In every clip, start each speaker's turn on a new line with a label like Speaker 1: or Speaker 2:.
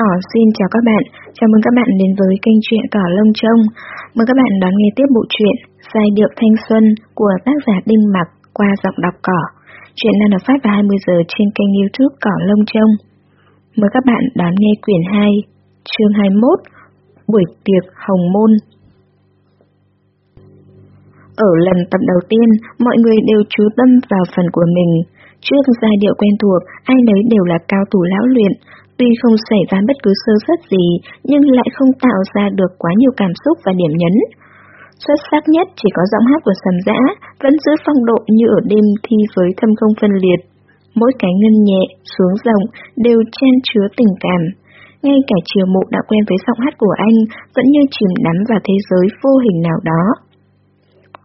Speaker 1: Cỏ xin chào các bạn, chào mừng các bạn đến với kênh truyện Cỏ Lông Trông. Mời các bạn đón nghe tiếp bộ truyện Giai điệu thanh xuân của tác giả Đinh Mặc qua giọng đọc cỏ. Chuyện đang được phát vào 20 giờ trên kênh youtube Cỏ Lông Trông. Mời các bạn đón nghe quyển 2, chương 21, Buổi tiệc Hồng Môn. Ở lần tập đầu tiên, mọi người đều chú tâm vào phần của mình. Trước giai điệu quen thuộc, ai nấy đều là cao thủ lão luyện, Tuy không xảy ra bất cứ sơ suất gì, nhưng lại không tạo ra được quá nhiều cảm xúc và điểm nhấn. Xuất sắc nhất chỉ có giọng hát của sầm dã, vẫn giữ phong độ như ở đêm thi với thâm không phân liệt. Mỗi cái ngân nhẹ, xuống rộng, đều chen chứa tình cảm. Ngay cả chiều mộ đã quen với giọng hát của anh, vẫn như chìm đắm vào thế giới vô hình nào đó.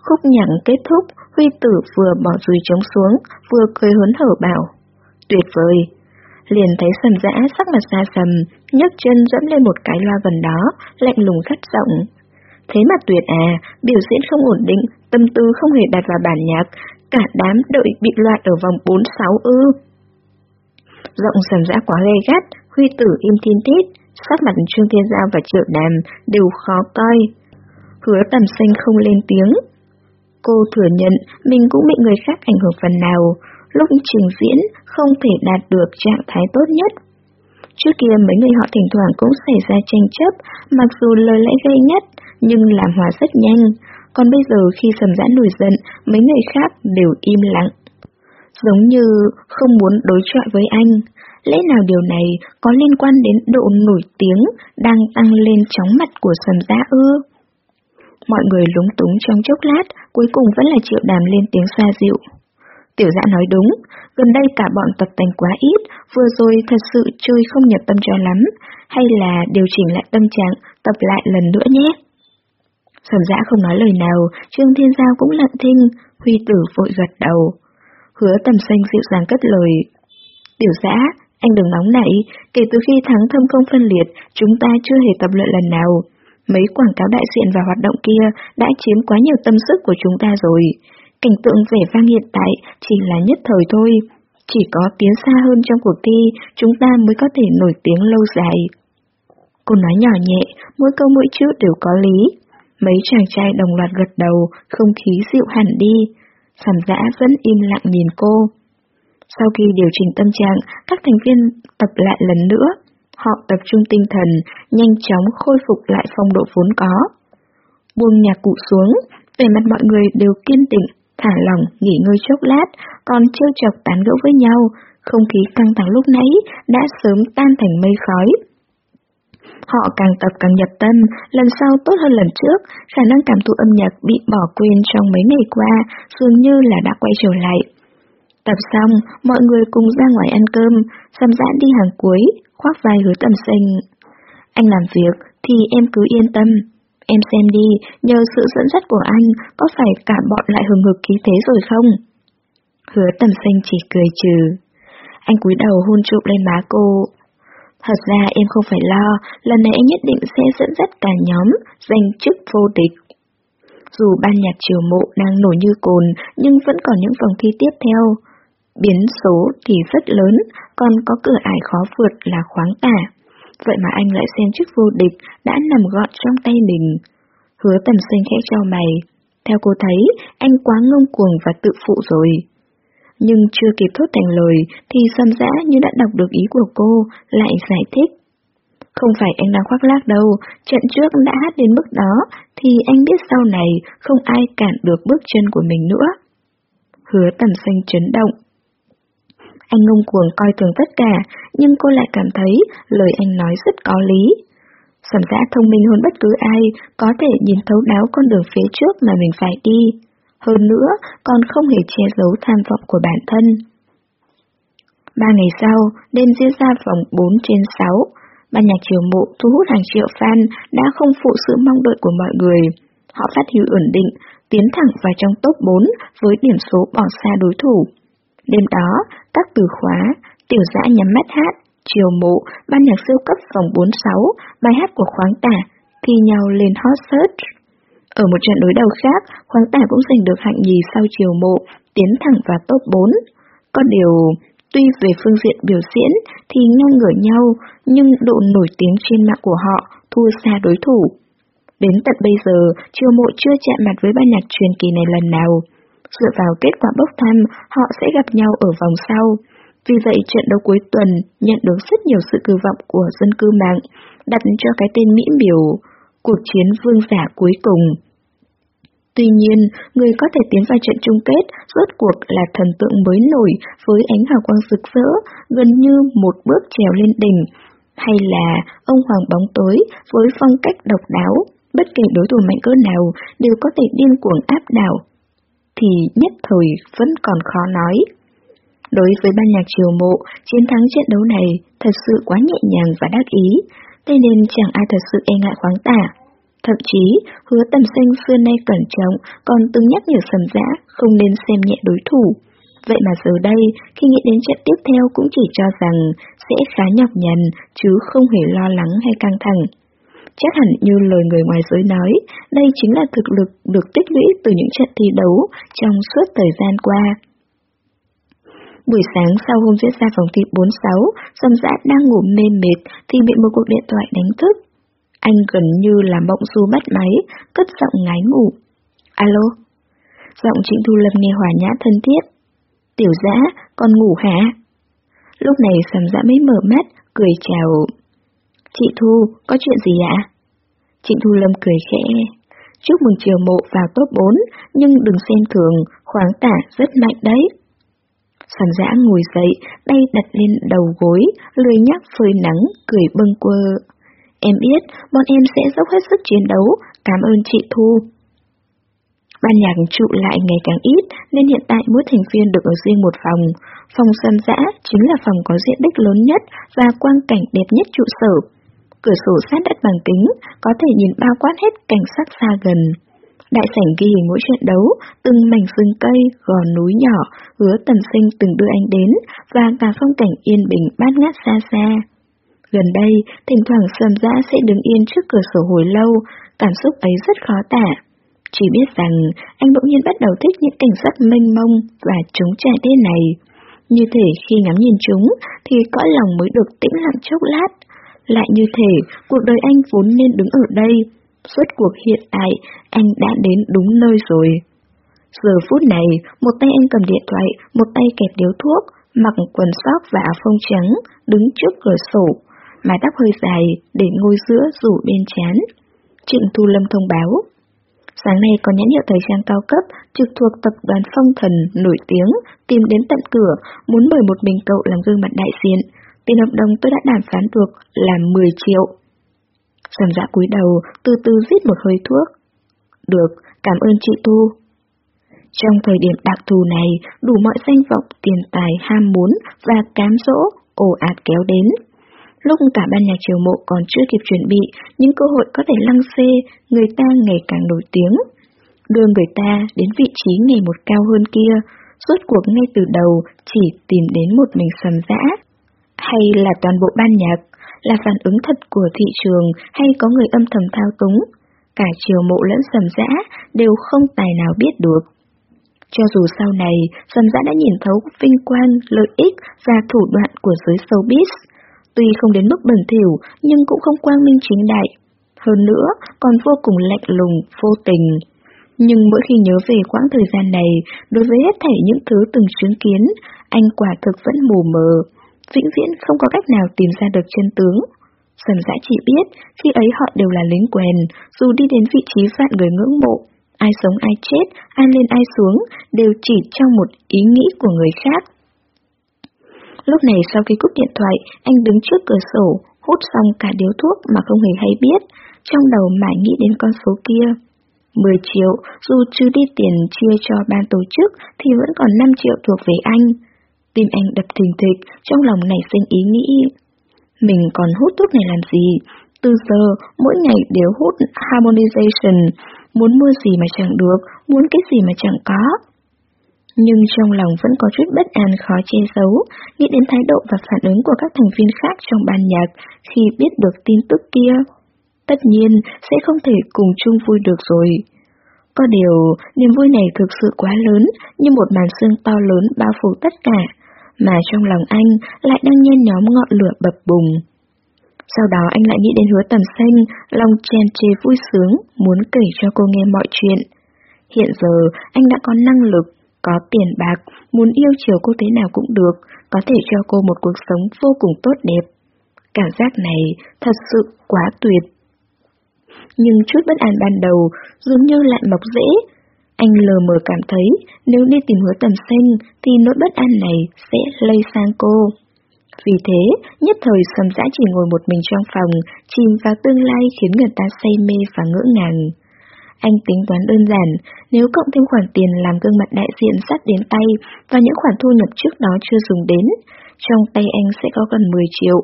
Speaker 1: Khúc nhạc kết thúc, Huy tử vừa bỏ dùi trống xuống, vừa cười hớn hở bảo. Tuyệt vời, liền thấy sầm dã sắc mặt xa sầm, nhấc chân dẫm lên một cái loa gần đó, lạnh lùng rất rộng. Thế mà tuyệt à, biểu diễn không ổn định, tâm tư không hề đặt vào bản nhạc, cả đám đợi bị loại ở vòng 4-6 ư. Giọng sầm dã quá gay gắt, huy tử im thiên tít, sắc mặt Trương Thiên Giao và Triệu Đàm đều khó coi. Hứa tầm xanh không lên tiếng. Cô thừa nhận mình cũng bị người khác ảnh hưởng phần nào, lúc trình diễn không thể đạt được trạng thái tốt nhất. Trước kia mấy người họ thỉnh thoảng cũng xảy ra tranh chấp, mặc dù lời lẽ gây nhất, nhưng làm hòa rất nhanh. Còn bây giờ khi sầm giãn nổi giận, mấy người khác đều im lặng. Giống như không muốn đối chọi với anh. Lẽ nào điều này có liên quan đến độ nổi tiếng đang tăng lên chóng mặt của sầm giã ư? Mọi người lúng túng trong chốc lát, cuối cùng vẫn là triệu đàm lên tiếng xa dịu. Tiểu dã nói đúng, gần đây cả bọn tập tành quá ít, vừa rồi thật sự chơi không nhập tâm cho lắm, hay là điều chỉnh lại tâm trạng, tập lại lần nữa nhé. Sầm dã dạ không nói lời nào, Trương Thiên Giao cũng lặng thinh, Huy tử vội gật đầu. Hứa tầm xanh dịu dàng cất lời. Tiểu dã, anh đừng nóng nảy, kể từ khi thắng thâm công phân liệt, chúng ta chưa hề tập luyện lần nào. Mấy quảng cáo đại diện và hoạt động kia đã chiếm quá nhiều tâm sức của chúng ta rồi. Cảnh tượng vẻ vang hiện tại chỉ là nhất thời thôi. Chỉ có tiến xa hơn trong cuộc thi, chúng ta mới có thể nổi tiếng lâu dài. Cô nói nhỏ nhẹ, mỗi câu mỗi chữ đều có lý. Mấy chàng trai đồng loạt gật đầu, không khí dịu hẳn đi. Sầm giã vẫn im lặng nhìn cô. Sau khi điều chỉnh tâm trạng, các thành viên tập lại lần nữa. Họ tập trung tinh thần, nhanh chóng khôi phục lại phong độ vốn có. Buông nhạc cụ xuống, vẻ mặt mọi người đều kiên định, thả lỏng, nghỉ ngơi chốc lát, còn trêu chọc tán gẫu với nhau, không khí căng thẳng lúc nãy đã sớm tan thành mây khói. Họ càng tập càng nhập tâm, lần sau tốt hơn lần trước, khả năng cảm thụ âm nhạc bị bỏ quên trong mấy ngày qua dường như là đã quay trở lại. Tập xong, mọi người cùng ra ngoài ăn cơm, xăm giãn đi hàng cuối, khoác vai hứa tầm xanh. Anh làm việc thì em cứ yên tâm, Em xem đi, nhờ sự dẫn dắt của anh, có phải cả bọn lại hừng hực khí thế rồi không? Hứa tầm xanh chỉ cười trừ. Anh cúi đầu hôn chụp lên má cô. Thật ra em không phải lo, lần này anh nhất định sẽ dẫn dắt cả nhóm, giành chức vô địch. Dù ban nhạc triều mộ đang nổi như cồn, nhưng vẫn còn những vòng thi tiếp theo. Biến số thì rất lớn, còn có cửa ải khó vượt là khoáng tả. Vậy mà anh lại xem chức vô địch đã nằm gọn trong tay mình. Hứa tầm xanh khẽ cho mày. Theo cô thấy, anh quá ngông cuồng và tự phụ rồi. Nhưng chưa kịp thốt thành lời thì Sam dã như đã đọc được ý của cô, lại giải thích. Không phải anh đang khoác lác đâu, trận trước đã hát đến mức đó, thì anh biết sau này không ai cản được bước chân của mình nữa. Hứa tầm xanh chấn động, anh ngông cuồng coi thường tất cả, nhưng cô lại cảm thấy lời anh nói rất có lý. Sầm giã thông minh hơn bất cứ ai, có thể nhìn thấu đáo con đường phía trước mà mình phải đi. Hơn nữa, còn không hề che giấu tham vọng của bản thân. Ba ngày sau, đêm diễn ra vòng 4 trên 6. Ban nhạc triều mộ thu hút hàng triệu fan đã không phụ sự mong đợi của mọi người. Họ phát huy ổn định, tiến thẳng vào trong top 4 với điểm số bỏ xa đối thủ. Đêm đó, các từ khóa, tiểu dã nhắm mắt hát, chiều mộ, ban nhạc siêu cấp vòng 46, bài hát của khoáng tả, thi nhau lên hot search. Ở một trận đối đầu khác, khoáng tả cũng giành được hạng nhì sau chiều mộ, tiến thẳng vào top 4. Có điều, Tuy về phương diện biểu diễn thì ngang ngửa nhau, nhưng độ nổi tiếng trên mạng của họ thua xa đối thủ. Đến tận bây giờ, chiều Mộ chưa chạm mặt với ban nhạc truyền kỳ này lần nào. Dựa vào kết quả bốc thăm, họ sẽ gặp nhau ở vòng sau. Vì vậy trận đấu cuối tuần nhận được rất nhiều sự kỳ vọng của dân cư mạng, đặt cho cái tên mỹ biểu, cuộc chiến vương giả cuối cùng. Tuy nhiên, người có thể tiến vào trận chung kết rốt cuộc là thần tượng mới nổi với ánh hào quang rực rỡ, gần như một bước trèo lên đỉnh, hay là ông hoàng bóng tối với phong cách độc đáo, bất kể đối thủ mạnh cỡ nào đều có thể điên cuồng áp đảo, thì nhất thời vẫn còn khó nói. Đối với ban nhạc triều mộ, chiến thắng trận đấu này thật sự quá nhẹ nhàng và đắc ý, thế nên chẳng ai thật sự e ngại khoáng tả. Thậm chí, hứa tầm xanh xưa nay cẩn trọng còn từng nhắc nhở sầm dã không nên xem nhẹ đối thủ. Vậy mà giờ đây, khi nghĩ đến trận tiếp theo cũng chỉ cho rằng sẽ khá nhọc nhằn, chứ không hề lo lắng hay căng thẳng. Chắc hẳn như lời người ngoài giới nói, đây chính là thực lực được tích lũy từ những trận thi đấu trong suốt thời gian qua. Buổi sáng sau hôm diễn ra vòng thi 46, Dâm Dã đang ngủ mê mệt thì bị một cuộc điện thoại đánh thức. Anh gần như là mộng du bắt máy, cất giọng ngái ngủ. Alo? Giọng Trịnh Thu Lâm nghe hòa nhã thân thiết. Tiểu dã, con ngủ hả? Lúc này sầm dã mới mở mắt, cười chào. Chị Thu, có chuyện gì ạ? Trịnh Thu Lâm cười khẽ. Chúc mừng chiều mộ vào top 4, nhưng đừng xem thường, khoáng tả rất mạnh đấy. Sản giã ngồi dậy, tay đặt lên đầu gối, lười nhắc phơi nắng, cười bâng quơ. Em biết, bọn em sẽ dốc hết sức chiến đấu, cảm ơn chị Thu. Ban nhạc trụ lại ngày càng ít, nên hiện tại mỗi thành viên được ở riêng một phòng. Phòng sân giã chính là phòng có diện tích lớn nhất và quang cảnh đẹp nhất trụ sở. Cửa sổ sát đất bằng kính, có thể nhìn bao quát hết cảnh sắc xa gần. Đại sảnh ghi hình mỗi trận đấu, từng mảnh rừng cây, gò núi nhỏ, hứa tầm sinh từng đưa anh đến, và cả phong cảnh yên bình bát ngát xa xa. Gần đây, thỉnh thoảng Sầm Dã sẽ đứng yên trước cửa sổ hồi lâu, cảm xúc ấy rất khó tả. Chỉ biết rằng anh bỗng nhiên bắt đầu thích những cảnh sắc mênh mông và trống trải thế này. Như thể khi ngắm nhìn chúng thì cõi lòng mới được tĩnh lặng chốc lát. Lại như thể cuộc đời anh vốn nên đứng ở đây. Suốt cuộc hiện tại anh đã đến đúng nơi rồi. Giờ phút này, một tay anh cầm điện thoại, một tay kẹp điếu thuốc, mặc quần sóc và áo phông trắng, đứng trước cửa sổ, mái tóc hơi dài để ngôi giữa rủ bên chán. Trịnh Thu Lâm thông báo. Sáng nay có nhãn hiệu thời trang cao cấp trực thuộc tập đoàn Phong Thần nổi tiếng tìm đến tận cửa muốn mời một mình cậu làm gương mặt đại diện. Tiền hợp đồng tôi đã đàm phán được là 10 triệu. Sầm dã cúi đầu, từ từ rít một hơi thuốc. Được, cảm ơn chị Thu. Trong thời điểm đặc thù này, đủ mọi danh vọng, tiền tài, ham muốn và cám dỗ, ồ ạt kéo đến. Lúc cả ban nhạc triều mộ còn chưa kịp chuẩn bị, những cơ hội có thể lăng xê, người ta ngày càng nổi tiếng. Đưa người ta đến vị trí ngày một cao hơn kia, suốt cuộc ngay từ đầu chỉ tìm đến một mình sầm dã. Hay là toàn bộ ban nhạc, là phản ứng thật của thị trường hay có người âm thầm thao túng, cả triều mộ lẫn sầm dã đều không tài nào biết được. Cho dù sau này, sầm dã đã nhìn thấu vinh quang, lợi ích và thủ đoạn của giới showbiz, Tuy không đến mức bẩn thỉu, nhưng cũng không quang minh chính đại. Hơn nữa, còn vô cùng lạnh lùng, vô tình. Nhưng mỗi khi nhớ về quãng thời gian này, đối với hết thảy những thứ từng chứng kiến, anh quả thực vẫn mù mờ, vĩnh viễn không có cách nào tìm ra được chân tướng. Sầm dã chỉ biết, khi ấy họ đều là lính quèn, dù đi đến vị trí vạn người ngưỡng mộ, ai sống ai chết, ai lên ai xuống, đều chỉ trong một ý nghĩ của người khác. Lúc này sau khi cúp điện thoại, anh đứng trước cửa sổ, hút xong cả điếu thuốc mà không hề hay biết, trong đầu mãi nghĩ đến con số kia. 10 triệu, dù chưa đi tiền chia cho ban tổ chức thì vẫn còn 5 triệu thuộc về anh. Tim anh đập thình thịch, trong lòng nảy sinh ý nghĩ. Mình còn hút thuốc này làm gì? Từ giờ, mỗi ngày đều hút Harmonization, muốn mua gì mà chẳng được, muốn cái gì mà chẳng có nhưng trong lòng vẫn có chút bất an khó che giấu, nghĩ đến thái độ và phản ứng của các thành viên khác trong ban nhạc khi biết được tin tức kia. Tất nhiên, sẽ không thể cùng chung vui được rồi. Có điều, niềm vui này thực sự quá lớn, như một màn sương to lớn bao phủ tất cả, mà trong lòng anh lại đang nhen nhóm ngọn lửa bập bùng. Sau đó anh lại nghĩ đến hứa tầm xanh, lòng chèn chê vui sướng, muốn kể cho cô nghe mọi chuyện. Hiện giờ, anh đã có năng lực, có tiền bạc, muốn yêu chiều cô thế nào cũng được, có thể cho cô một cuộc sống vô cùng tốt đẹp. Cảm giác này thật sự quá tuyệt. Nhưng chút bất an ban đầu dường như lại mọc rễ. Anh lờ mờ cảm thấy nếu đi tìm hứa tầm sinh thì nỗi bất an này sẽ lây sang cô. Vì thế, nhất thời sầm dã chỉ ngồi một mình trong phòng, chìm vào tương lai khiến người ta say mê và ngỡ ngàng. Anh tính toán đơn giản, nếu cộng thêm khoản tiền làm gương mặt đại diện sắt đến tay và những khoản thu nhập trước đó chưa dùng đến, trong tay anh sẽ có gần 10 triệu.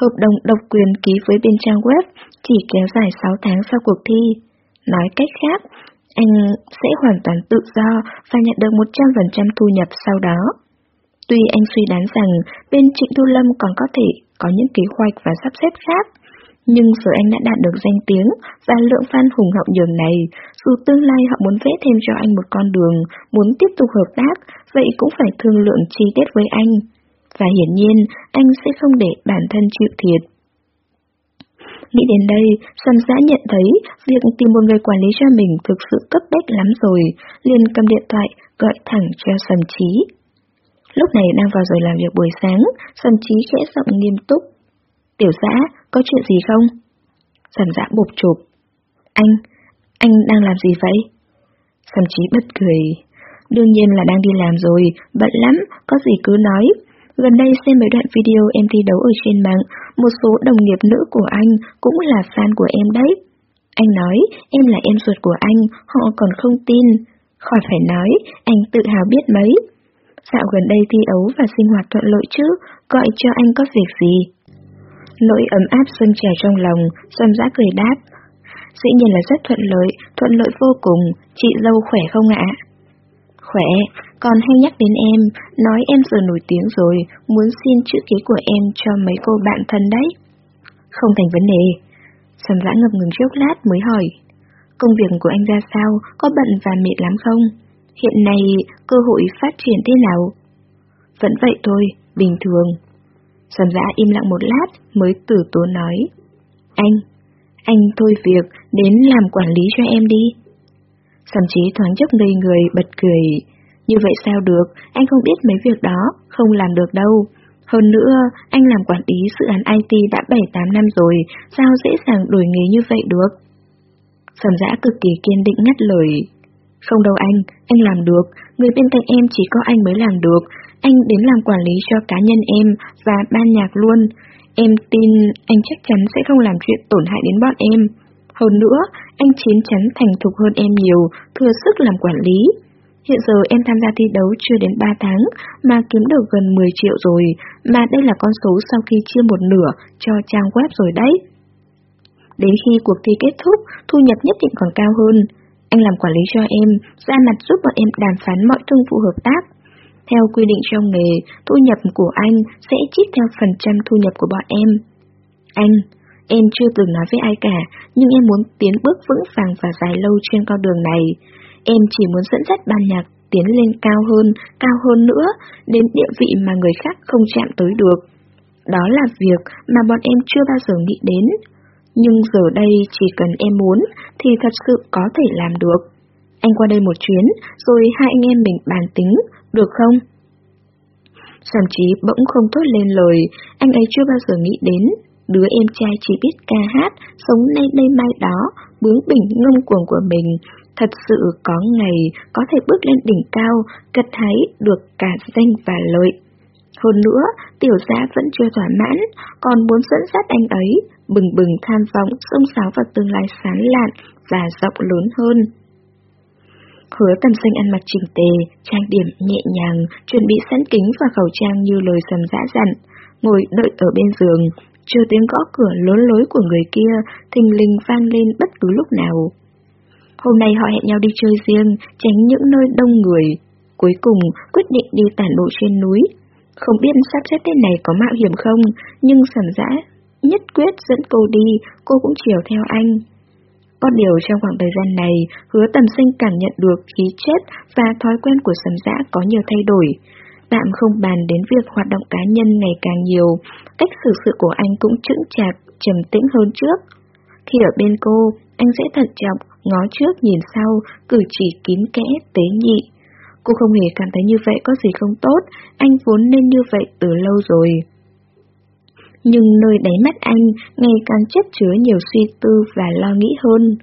Speaker 1: Hợp đồng độc quyền ký với bên trang web chỉ kéo dài 6 tháng sau cuộc thi. Nói cách khác, anh sẽ hoàn toàn tự do và nhận được 100% thu nhập sau đó. Tuy anh suy đoán rằng bên Trịnh Thu Lâm còn có thể có những kế hoạch và sắp xếp khác, nhưng giờ anh đã đạt được danh tiếng và lượng fan hùng hậu nhường này, dù tương lai họ muốn vẽ thêm cho anh một con đường, muốn tiếp tục hợp tác, vậy cũng phải thương lượng chi tiết với anh. Và hiển nhiên, anh sẽ không để bản thân chịu thiệt. Nghĩ đến đây, Sầm Giã nhận thấy việc tìm một người quản lý cho mình thực sự cấp bách lắm rồi, liền cầm điện thoại gọi thẳng cho Sầm Chí. Lúc này đang vào giờ làm việc buổi sáng, Sầm Chí khẽ giọng nghiêm túc. Tiểu giã, có chuyện gì không? Sầm giã bụp chụp. Anh, anh đang làm gì vậy? Sầm Chí bất cười. Đương nhiên là đang đi làm rồi, bận lắm, có gì cứ nói. Gần đây xem mấy đoạn video em thi đấu ở trên mạng, một số đồng nghiệp nữ của anh cũng là fan của em đấy. Anh nói em là em ruột của anh, họ còn không tin. Khỏi phải nói, anh tự hào biết mấy. Dạo gần đây thi đấu và sinh hoạt thuận lợi chứ, gọi cho anh có việc gì? Nỗi ấm áp xuân trẻ trong lòng, Xuân giã cười đáp. Dĩ nhiên là rất thuận lợi, thuận lợi vô cùng, chị dâu khỏe không ạ? Khỏe, còn hay nhắc đến em, nói em giờ nổi tiếng rồi, muốn xin chữ ký của em cho mấy cô bạn thân đấy. Không thành vấn đề. Sầm dã ngập ngừng chốc lát mới hỏi. Công việc của anh ra sao, có bận và mệt lắm không? Hiện nay, cơ hội phát triển thế nào? Vẫn vậy thôi, bình thường. Sầm dã im lặng một lát mới từ tố nói. Anh, anh thôi việc, đến làm quản lý cho em đi. Sầm chí thoáng chốc ngây người, bật cười. Như vậy sao được, anh không biết mấy việc đó, không làm được đâu. Hơn nữa, anh làm quản lý dự án IT đã 7-8 năm rồi, sao dễ dàng đổi nghề như vậy được? Sầm dã cực kỳ kiên định ngắt lời. Không đâu anh, anh làm được, người bên cạnh em chỉ có anh mới làm được, anh đến làm quản lý cho cá nhân em và ban nhạc luôn. Em tin anh chắc chắn sẽ không làm chuyện tổn hại đến bọn em. Hơn nữa, anh chín chắn thành thục hơn em nhiều, thừa sức làm quản lý. Hiện giờ em tham gia thi đấu chưa đến 3 tháng mà kiếm được gần 10 triệu rồi, mà đây là con số sau khi chia một nửa cho trang web rồi đấy. Đến khi cuộc thi kết thúc, thu nhập nhất định còn cao hơn. Anh làm quản lý cho em, ra mặt giúp bọn em đàm phán mọi thương vụ hợp tác. Theo quy định trong nghề, thu nhập của anh sẽ chít theo phần trăm thu nhập của bọn em. Anh, em chưa từng nói với ai cả, nhưng em muốn tiến bước vững vàng và dài lâu trên con đường này. Em chỉ muốn dẫn dắt ban nhạc tiến lên cao hơn, cao hơn nữa, đến địa vị mà người khác không chạm tới được. Đó là việc mà bọn em chưa bao giờ nghĩ đến. Nhưng giờ đây chỉ cần em muốn thì thật sự có thể làm được. Anh qua đây một chuyến, rồi hai anh em mình bàn tính, được không? Sầm chí bỗng không thốt lên lời, anh ấy chưa bao giờ nghĩ đến. Đứa em trai chỉ biết ca hát, sống nay đây mai đó, bướng bỉnh ngông cuồng của mình, thật sự có ngày có thể bước lên đỉnh cao, cất hái được cả danh và lợi. Hơn nữa, tiểu gia vẫn chưa thỏa mãn, còn muốn dẫn dắt anh ấy, bừng bừng tham vọng, sông sáo vào tương lai sáng lạn và rộng lớn hơn. Hứa tầm xanh ăn mặc chỉnh tề, trang điểm nhẹ nhàng, chuẩn bị sẵn kính và khẩu trang như lời sầm dã dặn, ngồi đợi ở bên giường, chờ tiếng gõ cửa lớn lối của người kia, thình lình vang lên bất cứ lúc nào. Hôm nay họ hẹn nhau đi chơi riêng, tránh những nơi đông người. Cuối cùng, quyết định đi tản bộ trên núi. Không biết sắp xếp tên này có mạo hiểm không, nhưng sầm dã nhất quyết dẫn cô đi, cô cũng chiều theo anh. Có điều trong khoảng thời gian này, hứa tầm sinh cảm nhận được khí chết và thói quen của sầm dã có nhiều thay đổi tạm không bàn đến việc hoạt động cá nhân ngày càng nhiều, cách xử sự của anh cũng chững chạc, trầm tĩnh hơn trước. Khi ở bên cô, anh sẽ thận trọng, ngó trước nhìn sau, cử chỉ kín kẽ, tế nhị. Cô không hề cảm thấy như vậy có gì không tốt, anh vốn nên như vậy từ lâu rồi. Nhưng nơi đáy mắt anh ngày càng chất chứa nhiều suy tư và lo nghĩ hơn.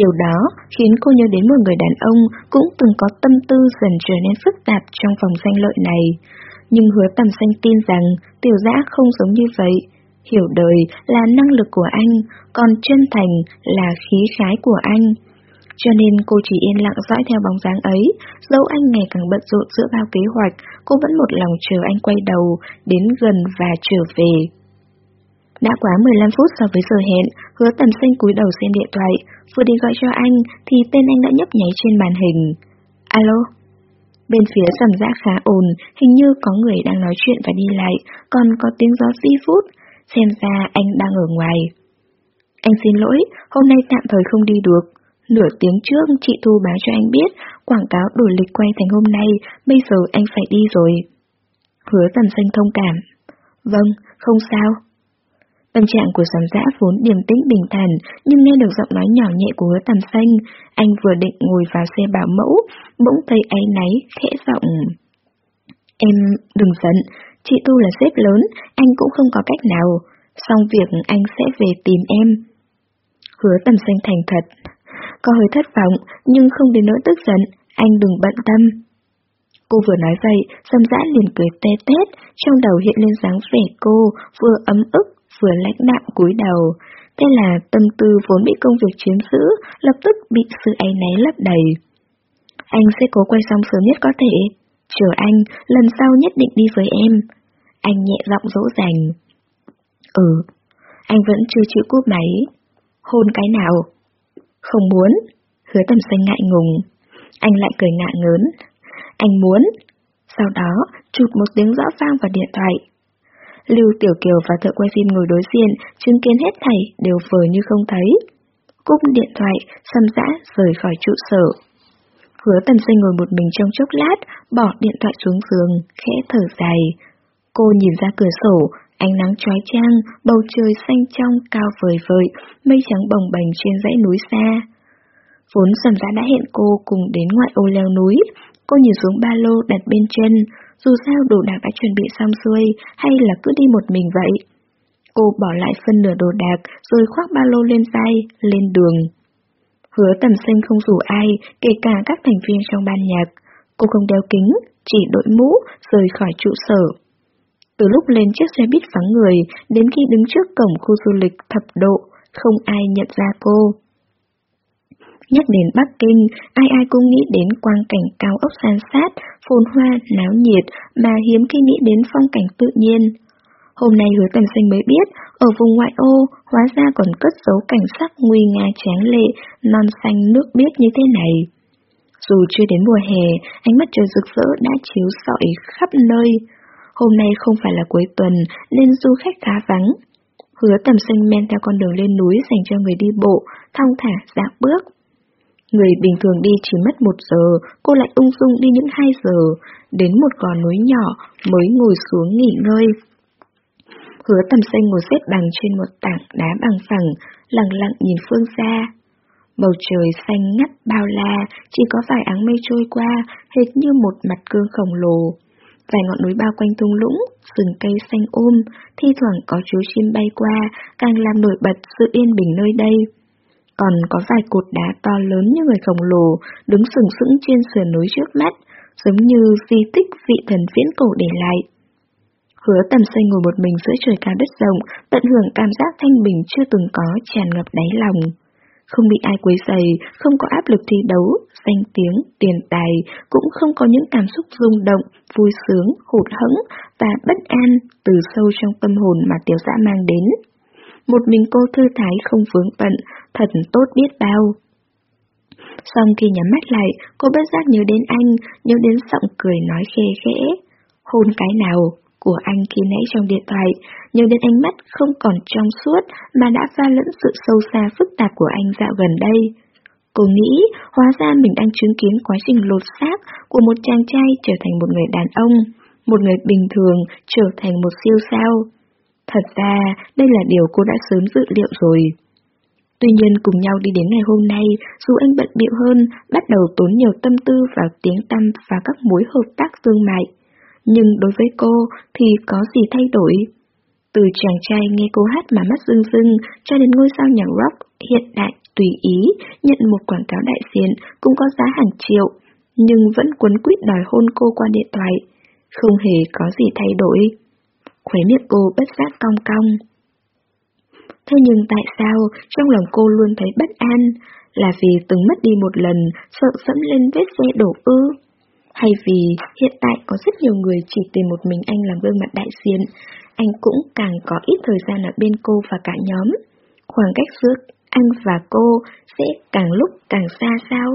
Speaker 1: Điều đó khiến cô nhớ đến một người đàn ông cũng từng có tâm tư dần trở nên phức tạp trong vòng danh lợi này. Nhưng hứa tầm xanh tin rằng tiểu dã không giống như vậy. Hiểu đời là năng lực của anh, còn chân thành là khí khái của anh. Cho nên cô chỉ yên lặng dõi theo bóng dáng ấy, dẫu anh ngày càng bận rộn giữa bao kế hoạch, cô vẫn một lòng chờ anh quay đầu, đến gần và trở về. Đã quá 15 phút so với giờ hẹn, hứa tầm xanh cúi đầu xem điện thoại, vừa đi gọi cho anh thì tên anh đã nhấp nháy trên màn hình. Alo? Bên phía sầm dã khá ồn, hình như có người đang nói chuyện và đi lại, còn có tiếng gió di phút, xem ra anh đang ở ngoài. Anh xin lỗi, hôm nay tạm thời không đi được. Nửa tiếng trước chị Thu báo cho anh biết, quảng cáo đổi lịch quay thành hôm nay, bây giờ anh phải đi rồi. Hứa tầm xanh thông cảm. Vâng, không sao. Tâm trạng của giám dã vốn điềm tĩnh bình thản, nhưng nghe được giọng nói nhỏ nhẹ của hứa tầm xanh, anh vừa định ngồi vào xe bảo mẫu, bỗng thấy áy náy, khẽ giọng. Em đừng giận, chị Tu là sếp lớn, anh cũng không có cách nào, xong việc anh sẽ về tìm em. Hứa tầm xanh thành thật, có hơi thất vọng, nhưng không đến nỗi tức giận, anh đừng bận tâm. Cô vừa nói vậy, Sâm Dã liền cười tê tét, trong đầu hiện lên dáng vẻ cô, vừa ấm ức, vừa lãnh đạm cúi đầu. Thế là tâm tư vốn bị công việc chiếm giữ, lập tức bị sự áy náy lấp đầy. Anh sẽ cố quay xong sớm nhất có thể. Chờ anh, lần sau nhất định đi với em. Anh nhẹ giọng dỗ dành. Ừ, anh vẫn chưa chịu cúp máy. Hôn cái nào? Không muốn. Hứa tầm xanh ngại ngùng. Anh lại cười ngạ ngớn. Anh muốn. Sau đó, chụp một tiếng rõ vang vào điện thoại. Lưu Tiểu Kiều và thợ quay phim ngồi đối diện, chứng kiến hết thảy đều vờ như không thấy. Cúp điện thoại, xăm dã rời khỏi trụ sở. Hứa tầm sinh ngồi một mình trong chốc lát, bỏ điện thoại xuống giường, khẽ thở dài. Cô nhìn ra cửa sổ, ánh nắng trói trang, bầu trời xanh trong cao vời vợi, mây trắng bồng bềnh trên dãy núi xa. Vốn sầm dã đã hẹn cô cùng đến ngoại ô leo núi, cô nhìn xuống ba lô đặt bên chân, dù sao đồ đạc đã chuẩn bị xong xuôi, hay là cứ đi một mình vậy? Cô bỏ lại phân nửa đồ đạc, rồi khoác ba lô lên vai, lên đường. Hứa tầm sinh không rủ ai, kể cả các thành viên trong ban nhạc. Cô không đeo kính, chỉ đội mũ, rời khỏi trụ sở. Từ lúc lên chiếc xe buýt vắng người, đến khi đứng trước cổng khu du lịch thập độ, không ai nhận ra cô. Nhắc đến Bắc Kinh, ai ai cũng nghĩ đến quang cảnh cao ốc san sát, phồn hoa, náo nhiệt, mà hiếm khi nghĩ đến phong cảnh tự nhiên. Hôm nay hứa tầm sinh mới biết, ở vùng ngoại ô, hóa ra còn cất giấu cảnh sắc nguy nga tráng lệ, non xanh nước biếc như thế này. Dù chưa đến mùa hè, ánh mắt trời rực rỡ đã chiếu sọi khắp nơi. Hôm nay không phải là cuối tuần, nên du khách khá vắng. Hứa tầm sinh men theo con đường lên núi dành cho người đi bộ, thong thả dạo bước. Người bình thường đi chỉ mất một giờ, cô lại ung dung đi những hai giờ, đến một gò núi nhỏ mới ngồi xuống nghỉ ngơi. Hứa tầm xanh ngồi xếp bằng trên một tảng đá bằng phẳng, lặng lặng nhìn phương xa. Bầu trời xanh ngắt bao la, chỉ có vài áng mây trôi qua, hệt như một mặt cương khổng lồ. Vài ngọn núi bao quanh thung lũng, rừng cây xanh ôm, thi thoảng có chú chim bay qua, càng làm nổi bật sự yên bình nơi đây. Còn có vài cột đá to lớn như người khổng lồ, đứng sừng sững trên sườn núi trước mắt, giống như di tích vị thần viễn cổ để lại. Hứa tầm xanh ngồi một mình giữa trời cao đất rộng, tận hưởng cảm giác thanh bình chưa từng có tràn ngập đáy lòng. Không bị ai quấy rầy, không có áp lực thi đấu, danh tiếng, tiền tài, cũng không có những cảm xúc rung động, vui sướng, hụt hẫng và bất an từ sâu trong tâm hồn mà tiểu dã mang đến. Một mình cô thư thái không vướng bận, thật tốt biết bao. Xong khi nhắm mắt lại, cô bất giác nhớ đến anh, nhớ đến giọng cười nói khê khẽ. Hôn cái nào của anh khi nãy trong điện thoại, nhớ đến ánh mắt không còn trong suốt mà đã pha lẫn sự sâu xa phức tạp của anh dạo gần đây. Cô nghĩ, hóa ra mình đang chứng kiến quá trình lột xác của một chàng trai trở thành một người đàn ông. một người bình thường trở thành một siêu sao. Thật ra, đây là điều cô đã sớm dự liệu rồi. Tuy nhiên cùng nhau đi đến ngày hôm nay, dù anh bận bịu hơn, bắt đầu tốn nhiều tâm tư vào tiếng tăm và các mối hợp tác thương mại. Nhưng đối với cô thì có gì thay đổi? Từ chàng trai nghe cô hát mà mắt rưng rưng cho đến ngôi sao nhạc rock hiện đại tùy ý nhận một quảng cáo đại diện cũng có giá hàng triệu, nhưng vẫn cuốn quýt đòi hôn cô qua điện thoại. Không hề có gì thay đổi. Khóe miệng cô bất giác cong cong. Thế nhưng tại sao trong lòng cô luôn thấy bất an? Là vì từng mất đi một lần, sợ dẫm lên vết xe đổ ư? Hay vì hiện tại có rất nhiều người chỉ tìm một mình anh làm gương mặt đại diện, anh cũng càng có ít thời gian ở bên cô và cả nhóm. Khoảng cách giữa anh và cô sẽ càng lúc càng xa sao?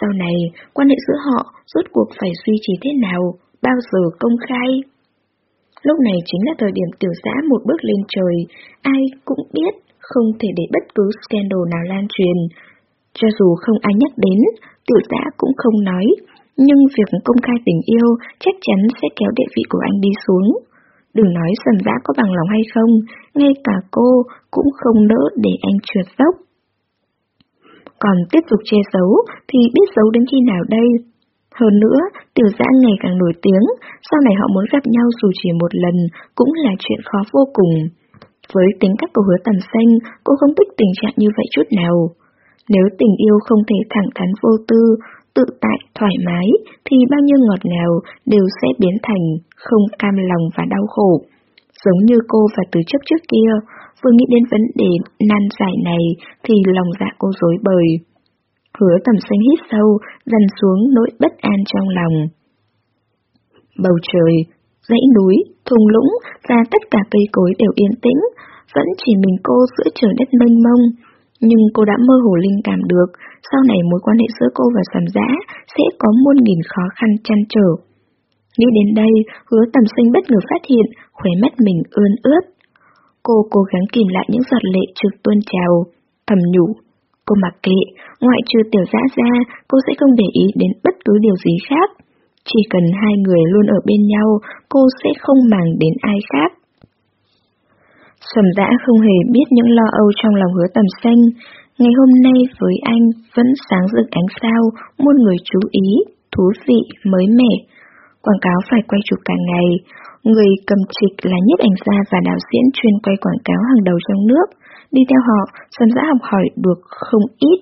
Speaker 1: Sau này, quan hệ giữa họ rốt cuộc phải duy trì thế nào, bao giờ công khai? Lúc này chính là thời điểm tiểu giã một bước lên trời, ai cũng biết không thể để bất cứ scandal nào lan truyền. Cho dù không ai nhắc đến, tiểu giã cũng không nói, nhưng việc công khai tình yêu chắc chắn sẽ kéo địa vị của anh đi xuống. Đừng nói sầm giã có bằng lòng hay không, ngay cả cô cũng không nỡ để anh trượt dốc. Còn tiếp tục che giấu thì biết giấu đến khi nào đây? Hơn nữa, tiểu giã ngày càng nổi tiếng, sau này họ muốn gặp nhau dù chỉ một lần cũng là chuyện khó vô cùng. Với tính cách của hứa tầm xanh, cô không thích tình trạng như vậy chút nào. Nếu tình yêu không thể thẳng thắn vô tư, tự tại, thoải mái, thì bao nhiêu ngọt ngào đều sẽ biến thành không cam lòng và đau khổ. Giống như cô và từ trước trước kia, vừa nghĩ đến vấn đề nan giải này thì lòng dạ cô dối bời. Hứa tầm xanh hít sâu, dần xuống nỗi bất an trong lòng. Bầu trời, dãy núi, thung lũng và tất cả cây cối đều yên tĩnh, vẫn chỉ mình cô giữa trời đất mênh mông. Nhưng cô đã mơ hồ linh cảm được, sau này mối quan hệ giữa cô và sầm giã sẽ có muôn nghìn khó khăn chăn trở. Nghĩ đến đây, hứa tầm sinh bất ngờ phát hiện, khóe mắt mình ươn ướt. Cô cố gắng kìm lại những giọt lệ trực tuôn trào, thầm nhủ. Cô mặc kệ, ngoại trừ tiểu dã ra, cô sẽ không để ý đến bất cứ điều gì khác. Chỉ cần hai người luôn ở bên nhau, cô sẽ không màng đến ai khác. Sầm dã không hề biết những lo âu trong lòng hứa tầm xanh. Ngày hôm nay với anh vẫn sáng rực ánh sao, muôn người chú ý, thú vị, mới mẻ. Quảng cáo phải quay chụp cả ngày. Người cầm trịch là nhiếp ảnh gia và đạo diễn chuyên quay quảng cáo hàng đầu trong nước. Đi theo họ, Xuân Giã học hỏi được không ít.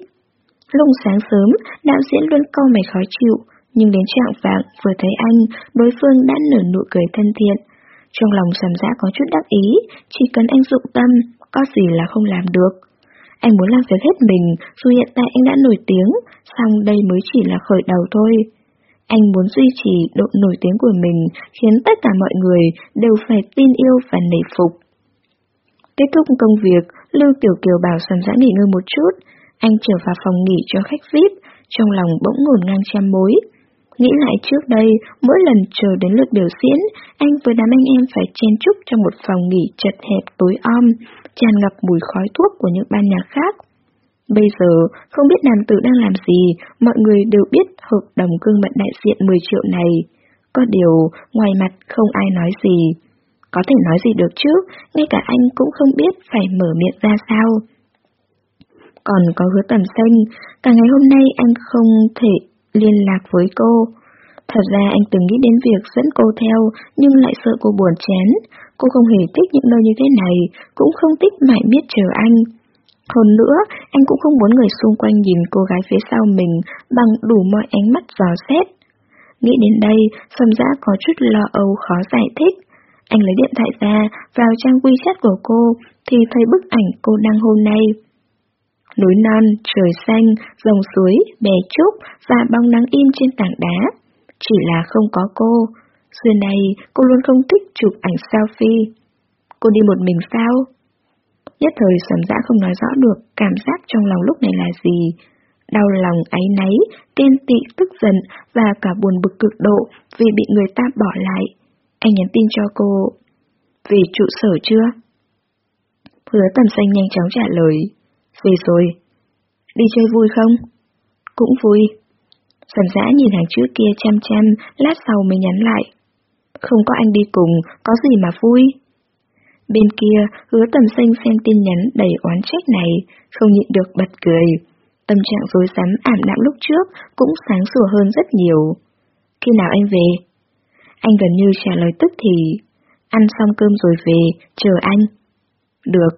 Speaker 1: Lúc sáng sớm, đạo diễn luôn câu mày khó chịu, nhưng đến trạng vạng vừa thấy anh, đối phương đã nở nụ cười thân thiện. Trong lòng Xuân Giã có chút đắc ý, chỉ cần anh dụng tâm, có gì là không làm được. Anh muốn làm việc hết mình, dù hiện tại anh đã nổi tiếng, song đây mới chỉ là khởi đầu thôi. Anh muốn duy trì độ nổi tiếng của mình, khiến tất cả mọi người đều phải tin yêu và nể phục. Kết thúc công việc, Lưu Tiểu Kiều bảo Sầm Dã nghỉ ngơi một chút. Anh trở vào phòng nghỉ cho khách VIP, trong lòng bỗng ngổn ngang trăm mối. Nghĩ lại trước đây, mỗi lần chờ đến lượt biểu diễn, anh với đám anh em phải chen chúc trong một phòng nghỉ chật hẹp tối om, tràn ngập mùi khói thuốc của những ban nhạc khác. Bây giờ, không biết nam tử đang làm gì, mọi người đều biết hợp đồng cương mận đại diện 10 triệu này. Có điều, ngoài mặt không ai nói gì. Có thể nói gì được chứ, ngay cả anh cũng không biết phải mở miệng ra sao. Còn có hứa tầm xanh, cả ngày hôm nay anh không thể liên lạc với cô. Thật ra anh từng nghĩ đến việc dẫn cô theo, nhưng lại sợ cô buồn chán. Cô không hề thích những nơi như thế này, cũng không thích mãi miết chờ anh. Hơn nữa, anh cũng không muốn người xung quanh nhìn cô gái phía sau mình bằng đủ mọi ánh mắt dò xét. Nghĩ đến đây, Sầm Giã có chút lo âu khó giải thích. Anh lấy điện thoại ra, vào trang WeChat của cô, thì thấy bức ảnh cô đăng hôm nay. Núi non, trời xanh, dòng suối, bè trúc và bóng nắng im trên tảng đá. Chỉ là không có cô. Xưa này, cô luôn không thích chụp ảnh selfie. Cô đi một mình sao? Nhất thời sầm dã không nói rõ được cảm giác trong lòng lúc này là gì. Đau lòng áy náy, tên tị tức giận và cả buồn bực cực độ vì bị người ta bỏ lại. Anh nhắn tin cho cô. Về trụ sở chưa? Hứa tầm xanh nhanh chóng trả lời. Về rồi. Đi chơi vui không? Cũng vui. Sầm dã nhìn hàng chữ kia chăm chăm, lát sau mới nhắn lại. không có anh đi cùng, có gì mà vui? Bên kia, hứa tầm xanh xem tin nhắn đầy oán trách này, không nhịn được bật cười. Tâm trạng rối rắm ảm đạm lúc trước cũng sáng sủa hơn rất nhiều. Khi nào anh về? Anh gần như trả lời tức thì. Ăn xong cơm rồi về, chờ anh. Được.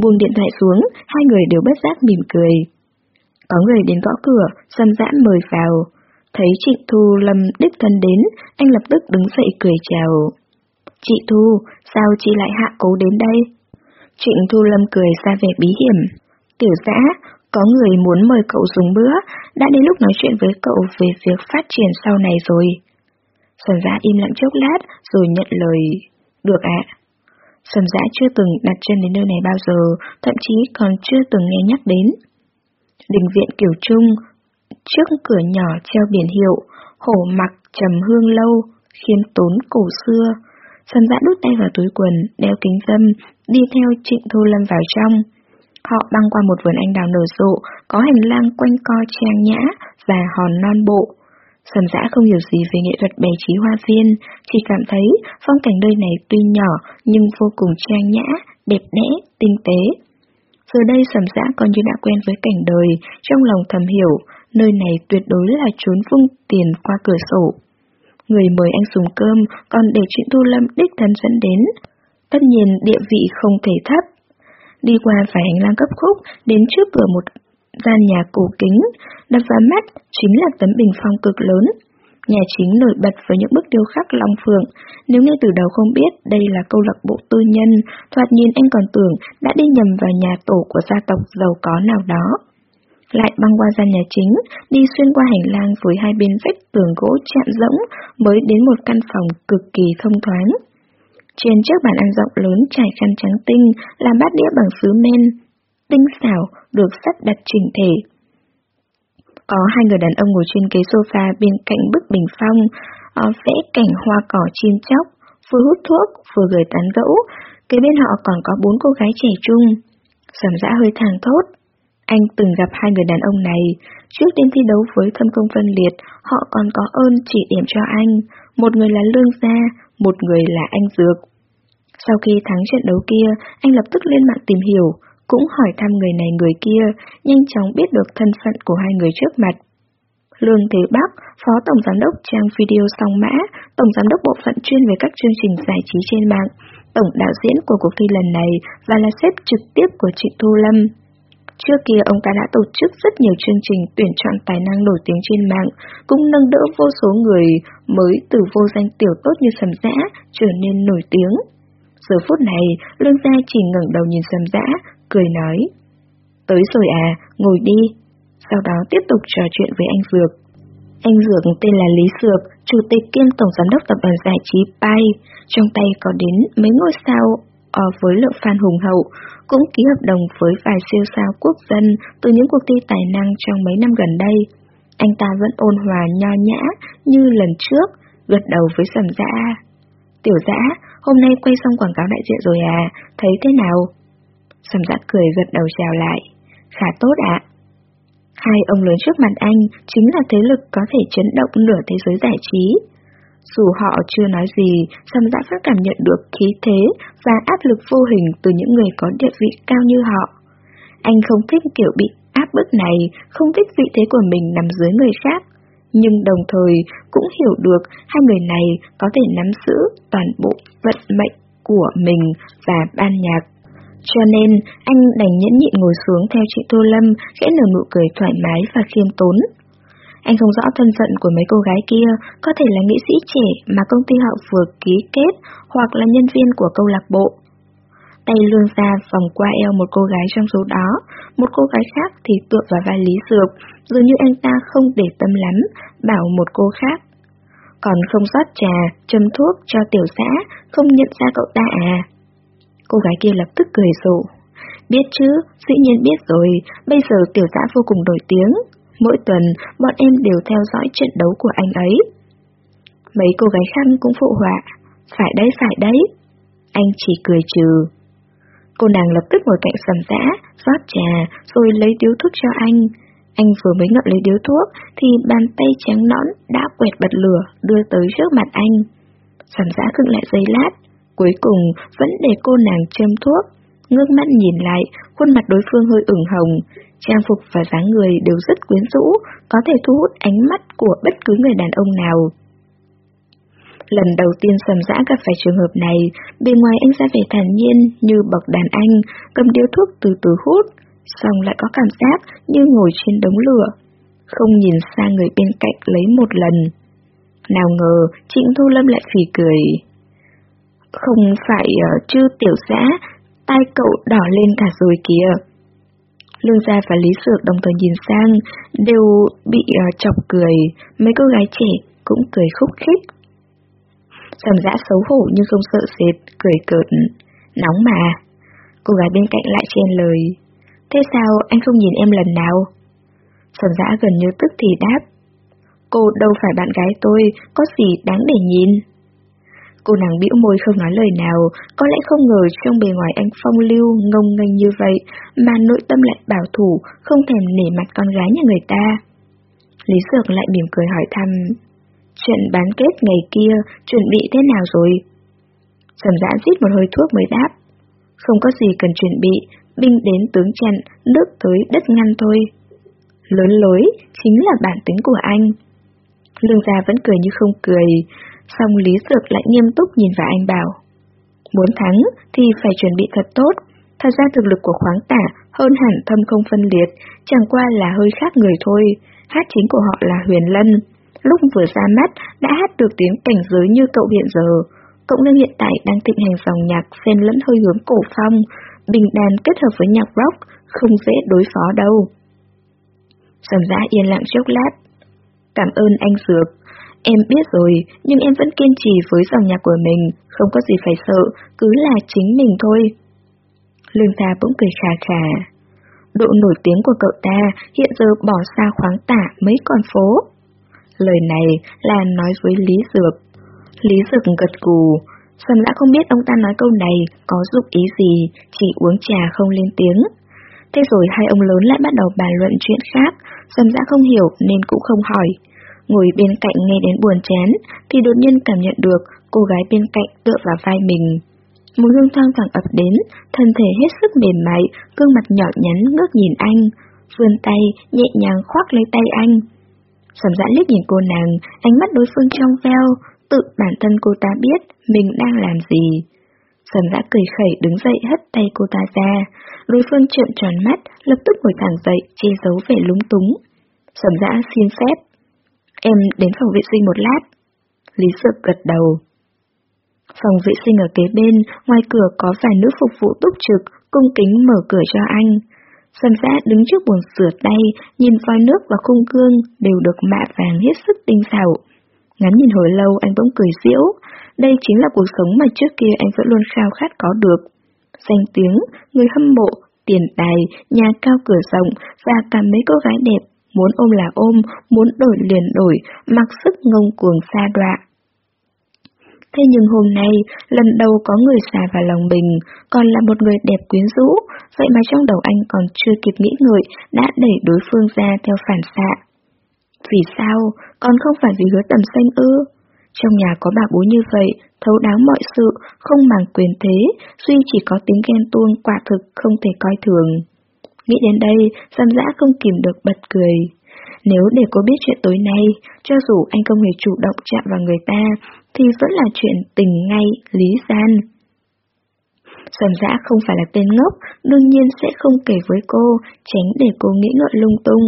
Speaker 1: Buông điện thoại xuống, hai người đều bất giác mỉm cười. Có người đến gõ cửa, xâm dãn mời vào. Thấy chị Thu Lâm đích thân đến, anh lập tức đứng dậy cười chào. Chị Thu, sao chị lại hạ cố đến đây? Trịnh Thu Lâm cười ra vẻ bí hiểm. Tiểu giã, có người muốn mời cậu dùng bữa, đã đến lúc nói chuyện với cậu về việc phát triển sau này rồi. Sầm giã im lặng chốc lát, rồi nhận lời. Được ạ. À? Sầm giã chưa từng đặt chân đến nơi này bao giờ, thậm chí còn chưa từng nghe nhắc đến. Đình viện kiểu trung, trước cửa nhỏ treo biển hiệu, hổ mặc trầm hương lâu, khiêm tốn cổ xưa. Sầm giã dạ đút tay vào túi quần, đeo kính dâm, đi theo trịnh thu lâm vào trong. Họ băng qua một vườn anh đào nở rộ, có hành lang quanh co trang nhã và hòn non bộ. Sầm dã dạ không hiểu gì về nghệ thuật bày trí hoa viên, chỉ cảm thấy phong cảnh nơi này tuy nhỏ nhưng vô cùng trang nhã, đẹp đẽ, tinh tế. Giờ đây sầm dã dạ còn như đã quen với cảnh đời, trong lòng thầm hiểu, nơi này tuyệt đối là trốn vung tiền qua cửa sổ. Người mời anh dùng cơm, còn để chuyện Thu Lâm đích thân dẫn đến. Tất nhiên địa vị không thể thấp. Đi qua phải hành lang cấp khúc, đến trước cửa một gian nhà cổ kính, đập vào mắt chính là tấm bình phong cực lớn. Nhà chính nổi bật với những bức điêu khắc long phượng, nếu ngay từ đầu không biết đây là câu lạc bộ tư nhân, thoạt nhìn anh còn tưởng đã đi nhầm vào nhà tổ của gia tộc giàu có nào đó. Lại băng qua gian nhà chính, đi xuyên qua hành lang với hai bên vách tường gỗ chạm rỗng mới đến một căn phòng cực kỳ thông thoáng. Trên chiếc bàn ăn rộng lớn trải khăn trắng tinh làm bát đĩa bằng sứ men, tinh xảo, được sắp đặt chỉnh thể. Có hai người đàn ông ngồi trên ghế sofa bên cạnh bức bình phong, vẽ cảnh hoa cỏ chim chóc, vừa hút thuốc, vừa gửi tán gẫu, kế bên họ còn có bốn cô gái trẻ trung. Sầm dã hơi thàng thốt. Anh từng gặp hai người đàn ông này, trước đêm thi đấu với thâm công phân liệt, họ còn có ơn chỉ điểm cho anh, một người là Lương Gia, một người là anh Dược. Sau khi thắng trận đấu kia, anh lập tức lên mạng tìm hiểu, cũng hỏi thăm người này người kia, nhanh chóng biết được thân phận của hai người trước mặt. Lương Thế Bắc, Phó Tổng Giám đốc trang video song mã, Tổng Giám đốc bộ phận chuyên về các chương trình giải trí trên mạng, Tổng đạo diễn của cuộc thi lần này và là sếp trực tiếp của Trịnh Thu Lâm. Trước kia ông ta đã tổ chức rất nhiều chương trình tuyển chọn tài năng nổi tiếng trên mạng, cũng nâng đỡ vô số người mới từ vô danh tiểu tốt như sầm dã trở nên nổi tiếng. Giờ phút này, Lương Gia chỉ ngẩng đầu nhìn sầm dã, cười nói. Tới rồi à, ngồi đi. Sau đó tiếp tục trò chuyện với anh Dược. Anh Dược tên là Lý Dược, chủ tịch kiêm tổng giám đốc tập đoàn giải trí Pai. Trong tay có đến mấy ngôi sao ở với lượng fan hùng hậu, cũng ký hợp đồng với vài siêu sao quốc dân từ những cuộc thi tài năng trong mấy năm gần đây. Anh ta vẫn ôn hòa nho nhã như lần trước, gật đầu với sầm dã. Tiểu dã, hôm nay quay xong quảng cáo đại diện rồi à, thấy thế nào? Sầm dã cười gật đầu chào lại. Khá tốt ạ. Hai ông lớn trước mặt anh chính là thế lực có thể chấn động nửa thế giới giải trí. Dù họ chưa nói gì, Sầm dã vẫn cảm nhận được khí thế và áp lực vô hình từ những người có địa vị cao như họ. Anh không thích kiểu bị áp bức này, không thích vị thế của mình nằm dưới người khác, nhưng đồng thời cũng hiểu được hai người này có thể nắm giữ toàn bộ vận mệnh của mình và ban nhạc. Cho nên, anh đành nhẫn nhịn ngồi xuống theo chị Tô Lâm, khẽ nở nụ cười thoải mái và khiêm tốn. Anh không rõ thân phận của mấy cô gái kia, có thể là nghệ sĩ trẻ mà công ty họ vừa ký kết, hoặc là nhân viên của câu lạc bộ. Tay lương ra vòng qua eo một cô gái trong số đó, một cô gái khác thì tựa vào vai Lý Dược, dường như anh ta không để tâm lắm, bảo một cô khác. Còn không rót trà, châm thuốc cho tiểu xã, không nhận ra cậu ta à? Cô gái kia lập tức cười rộ. Biết chứ, dĩ nhiên biết rồi, bây giờ tiểu xã vô cùng nổi tiếng. Mỗi tuần, bọn em đều theo dõi trận đấu của anh ấy. Mấy cô gái khăn cũng phụ họa. Phải đấy, phải đấy. Anh chỉ cười trừ. Cô nàng lập tức ngồi cạnh sầm dã, rót trà, rồi lấy điếu thuốc cho anh. Anh vừa mới ngậm lấy điếu thuốc, thì bàn tay trắng nõn đã quẹt bật lửa, đưa tới trước mặt anh. Sầm dã khựng lại giây lát, cuối cùng vẫn để cô nàng châm thuốc. Ngước mắt nhìn lại, khuôn mặt đối phương hơi ửng hồng, trang phục và dáng người đều rất quyến rũ, có thể thu hút ánh mắt của bất cứ người đàn ông nào. Lần đầu tiên sầm dã gặp phải trường hợp này, bề ngoài anh ra vẻ thản nhiên như bậc đàn anh, cầm điếu thuốc từ từ hút, xong lại có cảm giác như ngồi trên đống lửa, không nhìn sang người bên cạnh lấy một lần. Nào ngờ, Trịnh Thu Lâm lại phì cười. Không phải ờ, uh, chư tiểu dã, tai cậu đỏ lên cả rồi kìa. Lương Gia và Lý Sược đồng thời nhìn sang, đều bị uh, chọc cười, mấy cô gái trẻ cũng cười khúc khích. Sầm dã xấu hổ nhưng không sợ sệt, cười cợt. Nóng mà. Cô gái bên cạnh lại chen lời. Thế sao anh không nhìn em lần nào? Sầm dã gần như tức thì đáp. Cô đâu phải bạn gái tôi, có gì đáng để nhìn. Cô nàng bĩu môi không nói lời nào, có lẽ không ngờ trong bề ngoài anh phong lưu, ngông nghênh như vậy, mà nội tâm lại bảo thủ, không thèm nể mặt con gái nhà người ta. Lý Dược lại mỉm cười hỏi thăm, chuyện bán kết ngày kia, chuẩn bị thế nào rồi? Trầm dã rít một hơi thuốc mới đáp, không có gì cần chuẩn bị, binh đến tướng chặn, nước tới đất ngăn thôi. Lớn lối, chính là bản tính của anh. Lương gia vẫn cười như không cười, Xong Lý Dược lại nghiêm túc nhìn vào anh bảo. Muốn thắng thì phải chuẩn bị thật tốt. Thật ra thực lực của khoáng tả hơn hẳn thâm không phân liệt, chẳng qua là hơi khác người thôi. Hát chính của họ là Huyền Lân. Lúc vừa ra mắt đã hát được tiếng cảnh giới như cậu hiện giờ. Cộng nên hiện tại đang thịnh hành dòng nhạc xen lẫn hơi hướng cổ phong, bình đàn kết hợp với nhạc rock, không dễ đối phó đâu. Sầm giã yên lặng chốc lát. Cảm ơn anh Dược, Em biết rồi, nhưng em vẫn kiên trì với dòng nhạc của mình, không có gì phải sợ, cứ là chính mình thôi. Lương Tha bỗng cười khà khà. Độ nổi tiếng của cậu ta hiện giờ bỏ xa khoáng tả mấy con phố. Lời này là nói với Lý Dược. Lý Dược gật cù. Xuân đã không biết ông ta nói câu này có dụng ý gì, chỉ uống trà không lên tiếng. Thế rồi hai ông lớn lại bắt đầu bàn luận chuyện khác, Xuân đã không hiểu nên cũng không hỏi. Ngồi bên cạnh nghe đến buồn chán, thì đột nhiên cảm nhận được cô gái bên cạnh tựa vào vai mình. Mùi hương thoang thoảng ập đến, thân thể hết sức mềm mại, gương mặt nhỏ nhắn ngước nhìn anh, vươn tay, nhẹ nhàng khoác lấy tay anh. Sầm dã liếc nhìn cô nàng, ánh mắt đối phương trong veo, tự bản thân cô ta biết mình đang làm gì. Sầm dã cười khẩy đứng dậy hất tay cô ta ra, đối phương trợn tròn mắt, lập tức ngồi thẳng dậy, che giấu vẻ lúng túng. Sầm dã xin phép, Em đến phòng vệ sinh một lát. Lý Sực gật đầu. Phòng vệ sinh ở kế bên, ngoài cửa có vài nữ phục vụ túc trực, cung kính mở cửa cho anh. xuân giã đứng trước bồn rửa tay, nhìn vòi nước và khung gương đều được mạ vàng hết sức tinh xảo. Ngắn nhìn hồi lâu anh bỗng cười diễu, đây chính là cuộc sống mà trước kia anh vẫn luôn khao khát có được. Danh tiếng, người hâm mộ, tiền tài, nhà cao cửa rộng và cả mấy cô gái đẹp muốn ôm là ôm, muốn đổi liền đổi, mặc sức ngông cuồng xa đọa. Thế nhưng hôm nay, lần đầu có người xà vào lòng mình, còn là một người đẹp quyến rũ, vậy mà trong đầu anh còn chưa kịp nghĩ ngợi, đã đẩy đối phương ra theo phản xạ. Vì sao? Còn không phải vì hứa tầm xanh ư? Trong nhà có bà bố như vậy, thấu đáo mọi sự, không màng quyền thế, duy chỉ có tính ghen tuông quả thực không thể coi thường. Nghĩ đến đây, Giam Dã không kìm được bật cười. Nếu để cô biết chuyện tối nay, cho dù anh không hề chủ động chạm vào người ta, thì vẫn là chuyện tình ngay, lý gian. Sam dã không phải là tên ngốc, đương nhiên sẽ không kể với cô, tránh để cô nghĩ ngợi lung tung.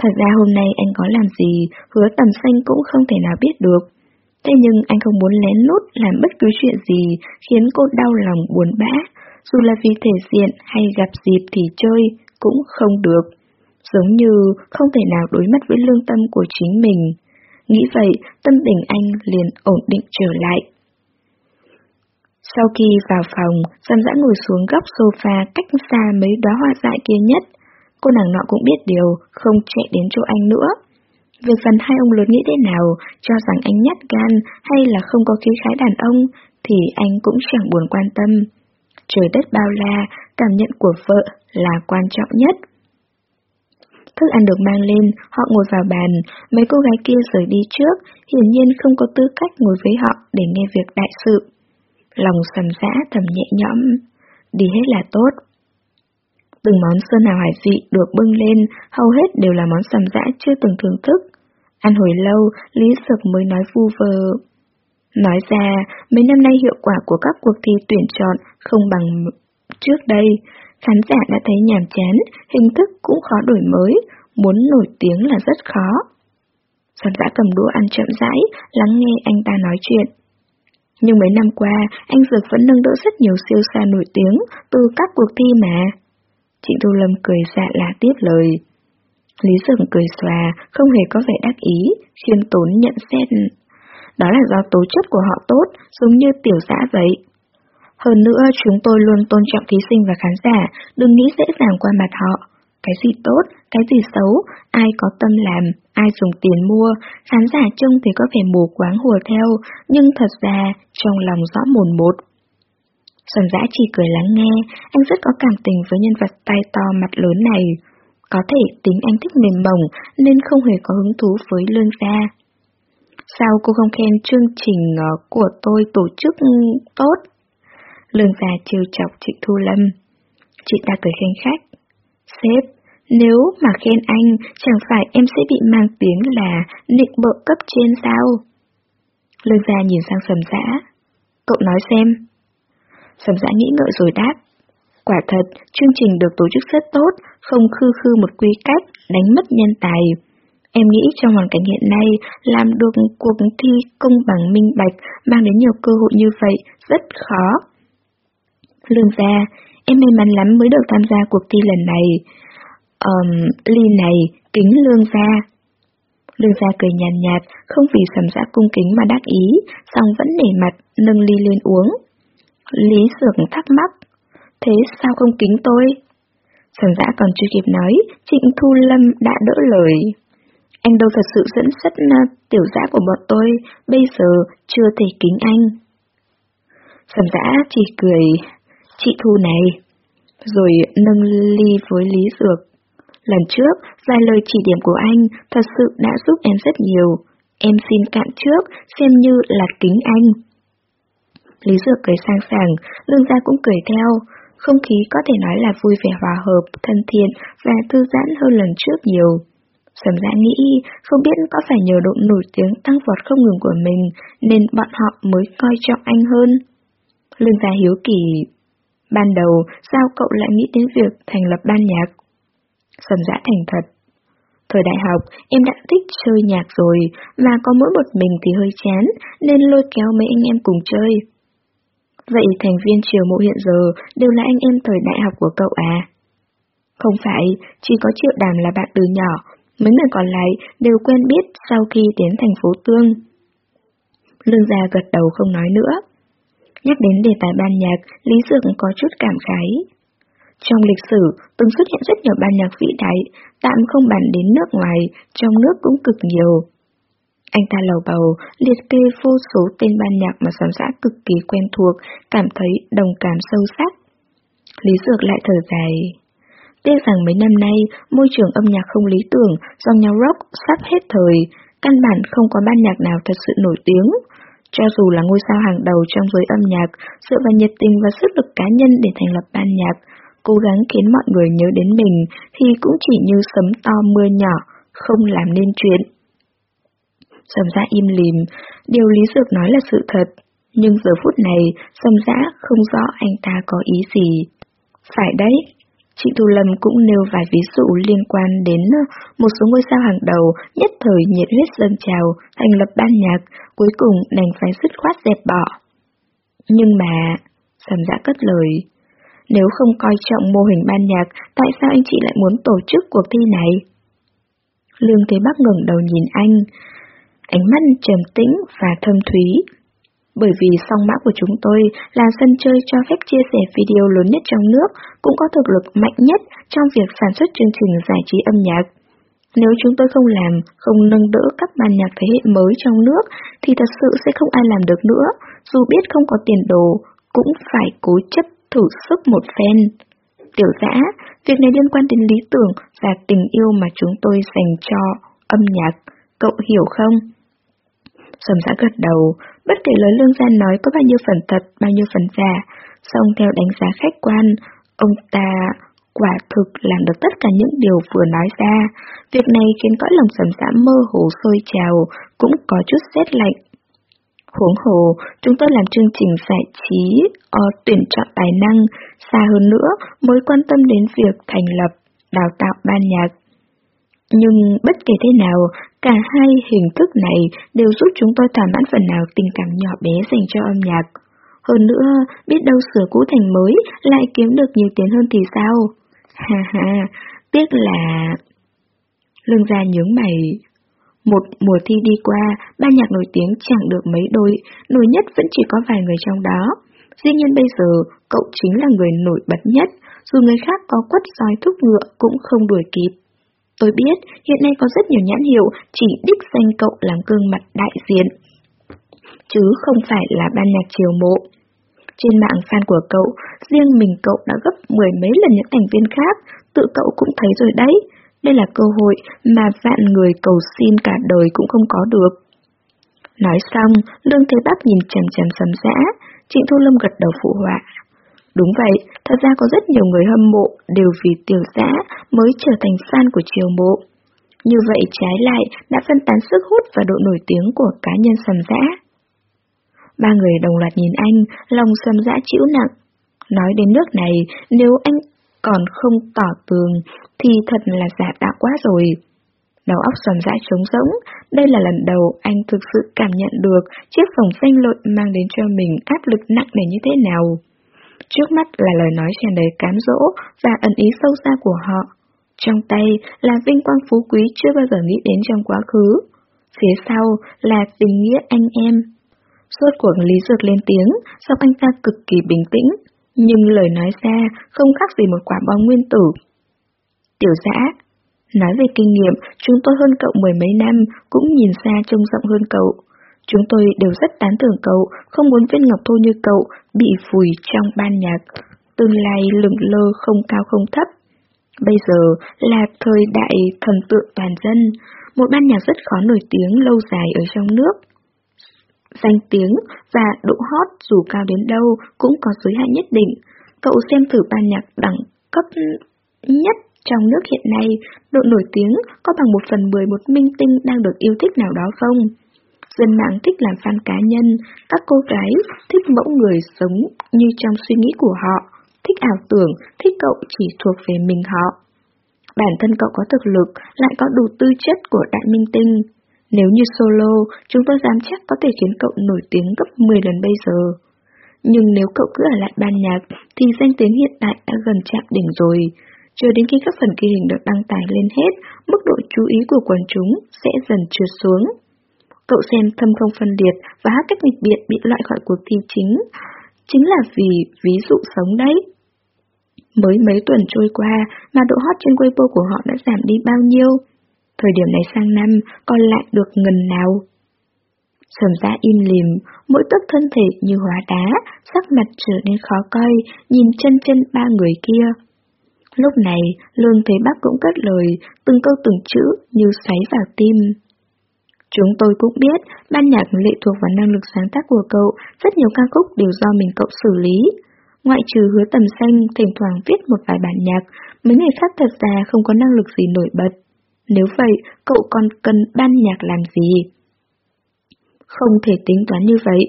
Speaker 1: Thật ra hôm nay anh có làm gì, hứa tầm xanh cũng không thể nào biết được. Thế nhưng anh không muốn lén nút làm bất cứ chuyện gì khiến cô đau lòng buồn bã, dù là vì thể diện hay gặp dịp thì chơi, cũng không được. Giống như không thể nào đối mặt với lương tâm của chính mình. Nghĩ vậy, tâm tình anh liền ổn định trở lại. Sau khi vào phòng, Giam dã ngồi xuống góc sofa cách xa mấy đóa hoa dại kia nhất. Cô nàng nọ cũng biết điều, không chạy đến chỗ anh nữa. Về phần hai ông lớn nghĩ thế nào, cho rằng anh nhát gan hay là không có khí khái đàn ông, thì anh cũng chẳng buồn quan tâm. Trời đất bao la, cảm nhận của vợ là quan trọng nhất. Thức ăn được mang lên, họ ngồi vào bàn, mấy cô gái kia rời đi trước, hiển nhiên không có tư cách ngồi với họ để nghe việc đại sự. Lòng sầm dã thầm nhẹ nhõm, đi hết là tốt. Từng món sơn hào hải vị được bưng lên, hầu hết đều là món sầm dã chưa từng thưởng thức. Ăn hồi lâu, Lý Sực mới nói vu vơ. Nói ra, mấy năm nay hiệu quả của các cuộc thi tuyển chọn không bằng trước đây. Khán giả đã thấy nhàm chán, hình thức cũng khó đổi mới, muốn nổi tiếng là rất khó. Sầm giã cầm đũa ăn chậm rãi, lắng nghe anh ta nói chuyện. Nhưng mấy năm qua, anh Dược vẫn nâng đỡ rất nhiều siêu xa nổi tiếng từ các cuộc thi mà. Chị Thu Lâm cười dạ là tiếp lời. Lý Dược cười xòa, không hề có vẻ đắc ý, khiêm tốn nhận xét. Đó là do tố chất của họ tốt, giống như tiểu xã vậy. Hơn nữa, chúng tôi luôn tôn trọng thí sinh và khán giả, đừng nghĩ dễ dàng qua mặt họ. Cái gì tốt, cái gì xấu, ai có tâm làm, ai dùng tiền mua, khán giả trông thì có vẻ mù quáng hùa theo, nhưng thật ra trong lòng rõ mồn một. Xuân giã chỉ cười lắng nghe, anh rất có cảm tình với nhân vật tay to mặt lớn này. Có thể tính anh thích mềm mỏng nên không hề có hứng thú với lương gia. Sao cô không khen chương trình ờ, của tôi tổ chức tốt? Lương gia trêu chọc chị Thu Lâm. Chị ta cười khen khách. Sếp, nếu mà khen anh, chẳng phải em sẽ bị mang tiếng là nịnh bợ cấp trên sao? Lương gia nhìn sang sầm dã. Cậu nói xem. Sầm dã nghĩ ngợi rồi đáp. Quả thật, chương trình được tổ chức rất tốt, không khư khư một quy cách, đánh mất nhân tài. Em nghĩ trong hoàn cảnh hiện nay, làm được cuộc thi công bằng minh bạch mang đến nhiều cơ hội như vậy rất khó. Lương gia, em may mắn lắm mới được tham gia cuộc thi lần này. Um, ly này, kính lương gia. Lương gia cười nhàn nhạt, nhạt, không vì sầm dã cung kính mà đắc ý, song vẫn nể mặt, nâng ly lên uống. Lý sưởng thắc mắc, thế sao không kính tôi? Sầm dã còn chưa kịp nói, Trịnh Thu Lâm đã đỡ lời. Anh đâu thật sự dẫn dắt à, tiểu giã của bọn tôi, bây giờ chưa thể kính anh. Sầm dã chỉ cười, chị Thu này, rồi nâng ly với Lý Dược. Lần trước, vài lời chỉ điểm của anh thật sự đã giúp em rất nhiều. Em xin cạn trước, xem như là kính anh. Lý Dược cười sang sảng, Lương Gia cũng cười theo. Không khí có thể nói là vui vẻ hòa hợp, thân thiện và thư giãn hơn lần trước nhiều. Sầm dã nghĩ, không biết có phải nhờ độ nổi tiếng tăng vọt không ngừng của mình, nên bọn họ mới coi trọng anh hơn. Lương gia hiếu kỳ. Ban đầu, sao cậu lại nghĩ đến việc thành lập ban nhạc? Sầm dã thành thật. Thời đại học, em đã thích chơi nhạc rồi, mà có mỗi một mình thì hơi chán, nên lôi kéo mấy anh em cùng chơi. Vậy thành viên triều mộ hiện giờ đều là anh em thời đại học của cậu à? Không phải, chỉ có triệu đàm là bạn từ nhỏ, mấy người còn lại đều quen biết sau khi đến thành phố Tương. Lương Gia gật đầu không nói nữa. Nhắc đến đề tài ban nhạc, Lý Dược có chút cảm khái. Trong lịch sử, từng xuất hiện rất nhiều ban nhạc vĩ đại, tạm không bàn đến nước ngoài, trong nước cũng cực nhiều. Anh ta lầu bầu, liệt kê vô số tên ban nhạc mà sám xã cực kỳ quen thuộc, cảm thấy đồng cảm sâu sắc. Lý Dược lại thở dài. Tiếc rằng mấy năm nay, môi trường âm nhạc không lý tưởng, dòng nhạc rock sắp hết thời, căn bản không có ban nhạc nào thật sự nổi tiếng. Cho dù là ngôi sao hàng đầu trong giới âm nhạc, dựa vào nhiệt tình và sức lực cá nhân để thành lập ban nhạc, cố gắng khiến mọi người nhớ đến mình thì cũng chỉ như sấm to mưa nhỏ, không làm nên chuyện. Sầm giã im lìm, điều Lý Dược nói là sự thật, nhưng giờ phút này, Sầm giã không rõ anh ta có ý gì. Phải đấy, chị Thu Lâm cũng nêu vài ví dụ liên quan đến ờ, một số ngôi sao hàng đầu nhất thời nhiệt huyết dâng trào, thành lập ban nhạc, cuối cùng đành phải dứt khoát dẹp bỏ. Nhưng mà, Sầm dã cất lời, nếu không coi trọng mô hình ban nhạc, tại sao anh chị lại muốn tổ chức cuộc thi này? Lương Thế Bắc ngẩng đầu nhìn anh, ánh mắt trầm tĩnh và thâm thúy. Bởi vì song mã của chúng tôi là sân chơi cho phép chia sẻ video lớn nhất trong nước, cũng có thực lực mạnh nhất trong việc sản xuất chương trình giải trí âm nhạc. Nếu chúng tôi không làm, không nâng đỡ các ban nhạc thế hệ mới trong nước, thì thật sự sẽ không ai làm được nữa, dù biết không có tiền đồ, cũng phải cố chấp thử sức một phen. Tiểu giã, Việc này liên quan đến lý tưởng và tình yêu mà chúng tôi dành cho âm nhạc, cậu hiểu không? Sầm giã gật đầu, bất kể lời lương gian nói có bao nhiêu phần thật, bao nhiêu phần giả, song theo đánh giá khách quan, ông ta quả thực làm được tất cả những điều vừa nói ra. Việc này khiến cõi lòng sầm sã mơ hồ sôi trào, cũng có chút xét lạnh. Huống hồ, chúng tôi làm chương trình giải trí, o tuyển chọn tài năng, xa hơn nữa mới quan tâm đến việc thành lập, đào tạo ban nhạc. Nhưng bất kể thế nào, cả hai hình thức này đều giúp chúng tôi thỏa mãn phần nào tình cảm nhỏ bé dành cho âm nhạc. Hơn nữa, biết đâu sửa cũ thành mới lại kiếm được nhiều tiền hơn thì sao? Ha ha, tiếc là... Lương gia nhướng mày. Một mùa thi đi qua, ban nhạc nổi tiếng chẳng được mấy đôi, nổi nhất vẫn chỉ có vài người trong đó. Dĩ nhiên bây giờ, cậu chính là người nổi bật nhất, dù người khác có quất sói thúc ngựa cũng không đuổi kịp. Tôi biết, hiện nay có rất nhiều nhãn hiệu chỉ đích danh cậu làm gương mặt đại diện, chứ không phải là ban nhạc chiều mộ. Trên mạng fan của cậu, riêng mình cậu đã gấp mười mấy lần những thành viên khác, tự cậu cũng thấy rồi đấy. Đây là cơ hội mà vạn người cầu xin cả đời cũng không có được. Nói xong, Lương Thế Bắc nhìn chằm chằm sầm dã, Trịnh Thu Lâm gật đầu phụ họa. Đúng vậy, thật ra có rất nhiều người hâm mộ đều vì tiểu giã mới trở thành fan của triều mộ. Như vậy trái lại đã phân tán sức hút và độ nổi tiếng của cá nhân sầm dã. Ba người đồng loạt nhìn anh, lòng sầm dã chịu nặng. Nói đến nước này, nếu anh còn không tỏ tường, thì thật là giả tạo quá rồi. Đầu óc sầm dã trống rỗng, đây là lần đầu anh thực sự cảm nhận được chiếc phòng xanh lội mang đến cho mình áp lực nặng nề như thế nào. Trước mắt là lời nói tràn đầy cám dỗ và ẩn ý sâu xa của họ. Trong tay là vinh quang phú quý chưa bao giờ nghĩ đến trong quá khứ. Phía sau là tình nghĩa anh em. Suốt cuộc Lý Dược lên tiếng, song anh ta cực kỳ bình tĩnh, nhưng lời nói ra không khác gì một quả bom nguyên tử. Tiểu giã, nói về kinh nghiệm, chúng tôi hơn cậu mười mấy năm, cũng nhìn xa trông rộng hơn cậu. Chúng tôi đều rất tán thưởng cậu, không muốn viên ngọc thô như cậu bị vùi trong ban nhạc. Tương lai lửng lơ không cao không thấp. Bây giờ là thời đại thần tượng toàn dân, một ban nhạc rất khó nổi tiếng lâu dài ở trong nước. Danh tiếng và độ hot dù cao đến đâu cũng có giới hạn nhất định. Cậu xem thử ban nhạc đẳng cấp nhất trong nước hiện nay, độ nổi tiếng có bằng một phần mười một minh tinh đang được yêu thích nào đó không? Dân mạng thích làm fan cá nhân, các cô gái thích mẫu người sống như trong suy nghĩ của họ, thích ảo tưởng, thích cậu chỉ thuộc về mình họ. Bản thân cậu có thực lực, lại có đủ tư chất của đại minh tinh. Nếu như solo, chúng tôi dám chắc có thể khiến cậu nổi tiếng gấp 10 lần bây giờ. Nhưng nếu cậu cứ ở lại ban nhạc, thì danh tiếng hiện tại đã gần chạm đỉnh rồi. Chờ đến khi các phần ghi hình được đăng tải lên hết, mức độ chú ý của quần chúng sẽ dần trượt xuống. Cậu xem thâm không phân liệt và hát cách nghịch biện bị loại khỏi cuộc thi chính, chính là vì ví dụ sống đấy. Mới mấy tuần trôi qua mà độ hot trên Weibo của họ đã giảm đi bao nhiêu? Thời điểm này sang năm còn lại được ngần nào? Sầm giá im lìm, mỗi tấc thân thể như hóa đá, sắc mặt trở nên khó coi, nhìn chân chân ba người kia. Lúc này, Lương Thế Bắc cũng cất lời, từng câu từng chữ như xoáy vào tim. Chúng tôi cũng biết, ban nhạc lệ thuộc vào năng lực sáng tác của cậu, rất nhiều ca khúc đều do mình cậu xử lý. Ngoại trừ hứa tầm xanh, thỉnh thoảng viết một vài bản nhạc, mấy người khác thật ra không có năng lực gì nổi bật. Nếu vậy, cậu còn cần ban nhạc làm gì? Không thể tính toán như vậy.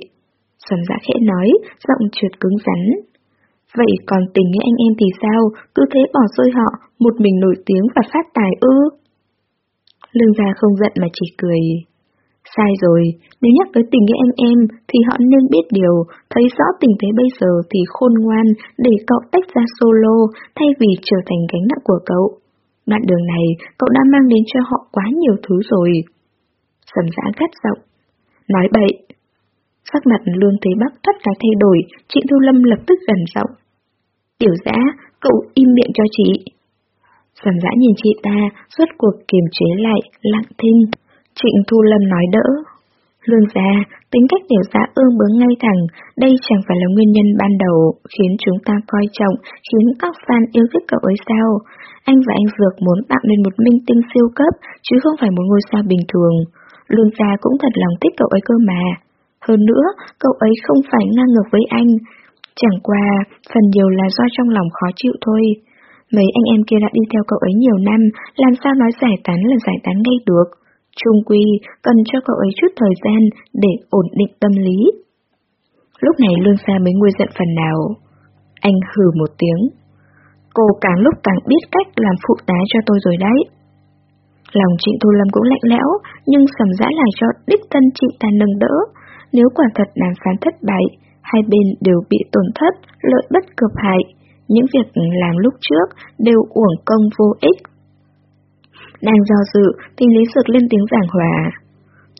Speaker 1: Sầm dạ khẽ nói, giọng trượt cứng rắn. Vậy còn tình nghĩa anh em thì sao, cứ thế bỏ rơi họ, một mình nổi tiếng và phát tài ư? Lương gia không giận mà chỉ cười. Sai rồi, nếu nhắc tới tình nghĩa em em thì họ nên biết điều, thấy rõ tình thế bây giờ thì khôn ngoan để cậu tách ra solo thay vì trở thành gánh nặng của cậu. Đoạn đường này cậu đã mang đến cho họ quá nhiều thứ rồi. Sầm giã gắt giọng. Nói bậy. Sắc mặt Lương Thế Bắc thoát cái thay đổi, chị Thu Lâm lập tức gần giọng. Tiểu giã, cậu im miệng cho chị. Sầm dã nhìn chị ta, suốt cuộc kiềm chế lại, lặng thinh. Trịnh Thu Lâm nói đỡ. Lương gia, tính cách tiểu gia ương bướng ngay thẳng, đây chẳng phải là nguyên nhân ban đầu khiến chúng ta coi trọng, khiến các fan yêu thích cậu ấy sao? Anh và anh Dược muốn tạo nên một minh tinh siêu cấp, chứ không phải một ngôi sao bình thường. Lương gia cũng thật lòng thích cậu ấy cơ mà. Hơn nữa, cậu ấy không phải ngang ngược với anh. Chẳng qua, phần nhiều là do trong lòng khó chịu thôi. Mấy anh em kia đã đi theo cậu ấy nhiều năm, làm sao nói giải tán là giải tán ngay được. Trung quy, cần cho cậu ấy chút thời gian để ổn định tâm lý. Lúc này Lương Sa mới nguôi giận phần nào. Anh hừ một tiếng. Cô càng lúc càng biết cách làm phụ tá cho tôi rồi đấy. Lòng Trịnh Thu Lâm cũng lạnh lẽo, nhưng sầm dã lại cho đích thân chị ta nâng đỡ. Nếu quả thật đàm phán thất bại, hai bên đều bị tổn thất, lợi bất cập hại. Những việc làm lúc trước đều uổng công vô ích. Đang do dự thì Lý Dược lên tiếng giảng hòa.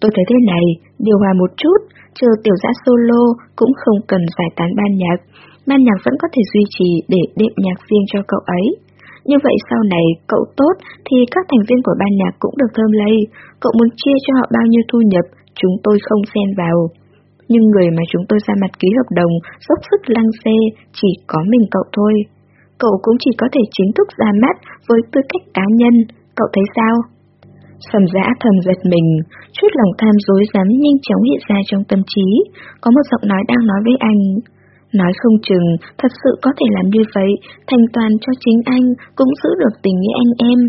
Speaker 1: Tôi thấy thế này, điều hòa một chút, chờ tiểu giã solo cũng không cần giải tán ban nhạc. Ban nhạc vẫn có thể duy trì để đệm nhạc riêng cho cậu ấy. Như vậy sau này cậu tốt thì các thành viên của ban nhạc cũng được thơm lây. Cậu muốn chia cho họ bao nhiêu thu nhập, chúng tôi không xen vào. Nhưng người mà chúng tôi ra mặt ký hợp đồng dốc sức lăng xê chỉ có mình cậu thôi. Cậu cũng chỉ có thể chính thức ra mắt với tư cách cá nhân, cậu thấy sao? Sầm giã thầm giật mình, chút lòng tham dối dám nhanh chóng hiện ra trong tâm trí, có một giọng nói đang nói với anh. Nói không chừng, thật sự có thể làm như vậy, thành toàn cho chính anh, cũng giữ được tình nghĩa anh em.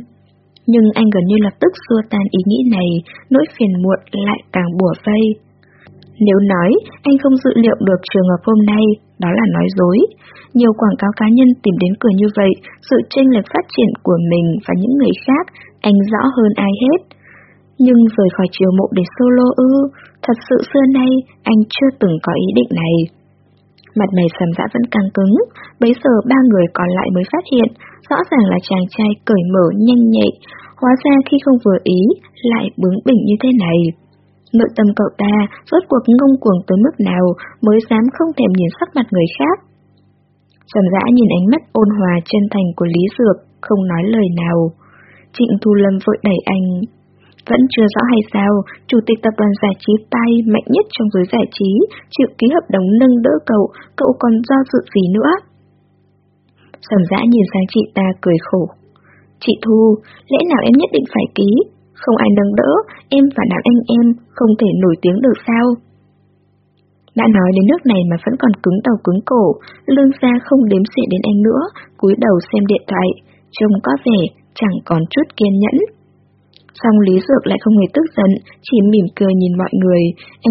Speaker 1: Nhưng anh gần như lập tức xua tan ý nghĩ này, nỗi phiền muộn lại càng bùa vây. Nếu nói anh không dự liệu được trường hợp hôm nay, đó là nói dối. Nhiều quảng cáo cá nhân tìm đến cửa như vậy, sự chênh lệch phát triển của mình và những người khác, anh rõ hơn ai hết. Nhưng rời khỏi chiều mộ để solo ư, thật sự xưa nay anh chưa từng có ý định này. Mặt mày sầm dã vẫn căng cứng, bấy giờ ba người còn lại mới phát hiện, rõ ràng là chàng trai cởi mở nhanh nhạy, hóa ra khi không vừa ý, lại bướng bỉnh như thế này. Nội tâm cậu ta rốt cuộc ngông cuồng tới mức nào mới dám không thèm nhìn sắc mặt người khác. Sầm dã nhìn ánh mắt ôn hòa chân thành của Lý Dược, không nói lời nào. Trịnh Thu Lâm vội đẩy anh. Vẫn chưa rõ hay sao, chủ tịch tập đoàn giải trí tay mạnh nhất trong giới giải trí, chịu ký hợp đồng nâng đỡ cậu, cậu còn do dự gì nữa? Sầm dã nhìn sang chị ta cười khổ. Chị Thu, lẽ nào em nhất định phải ký? Không ai nâng đỡ, em và đám anh em không thể nổi tiếng được sao? Đã nói đến nước này mà vẫn còn cứng đầu cứng cổ, lương gia không đếm xỉa đến anh nữa, cúi đầu xem điện thoại, trông có vẻ chẳng còn chút kiên nhẫn. Xong Lý Dược lại không hề tức giận, chỉ mỉm cười nhìn mọi người, anh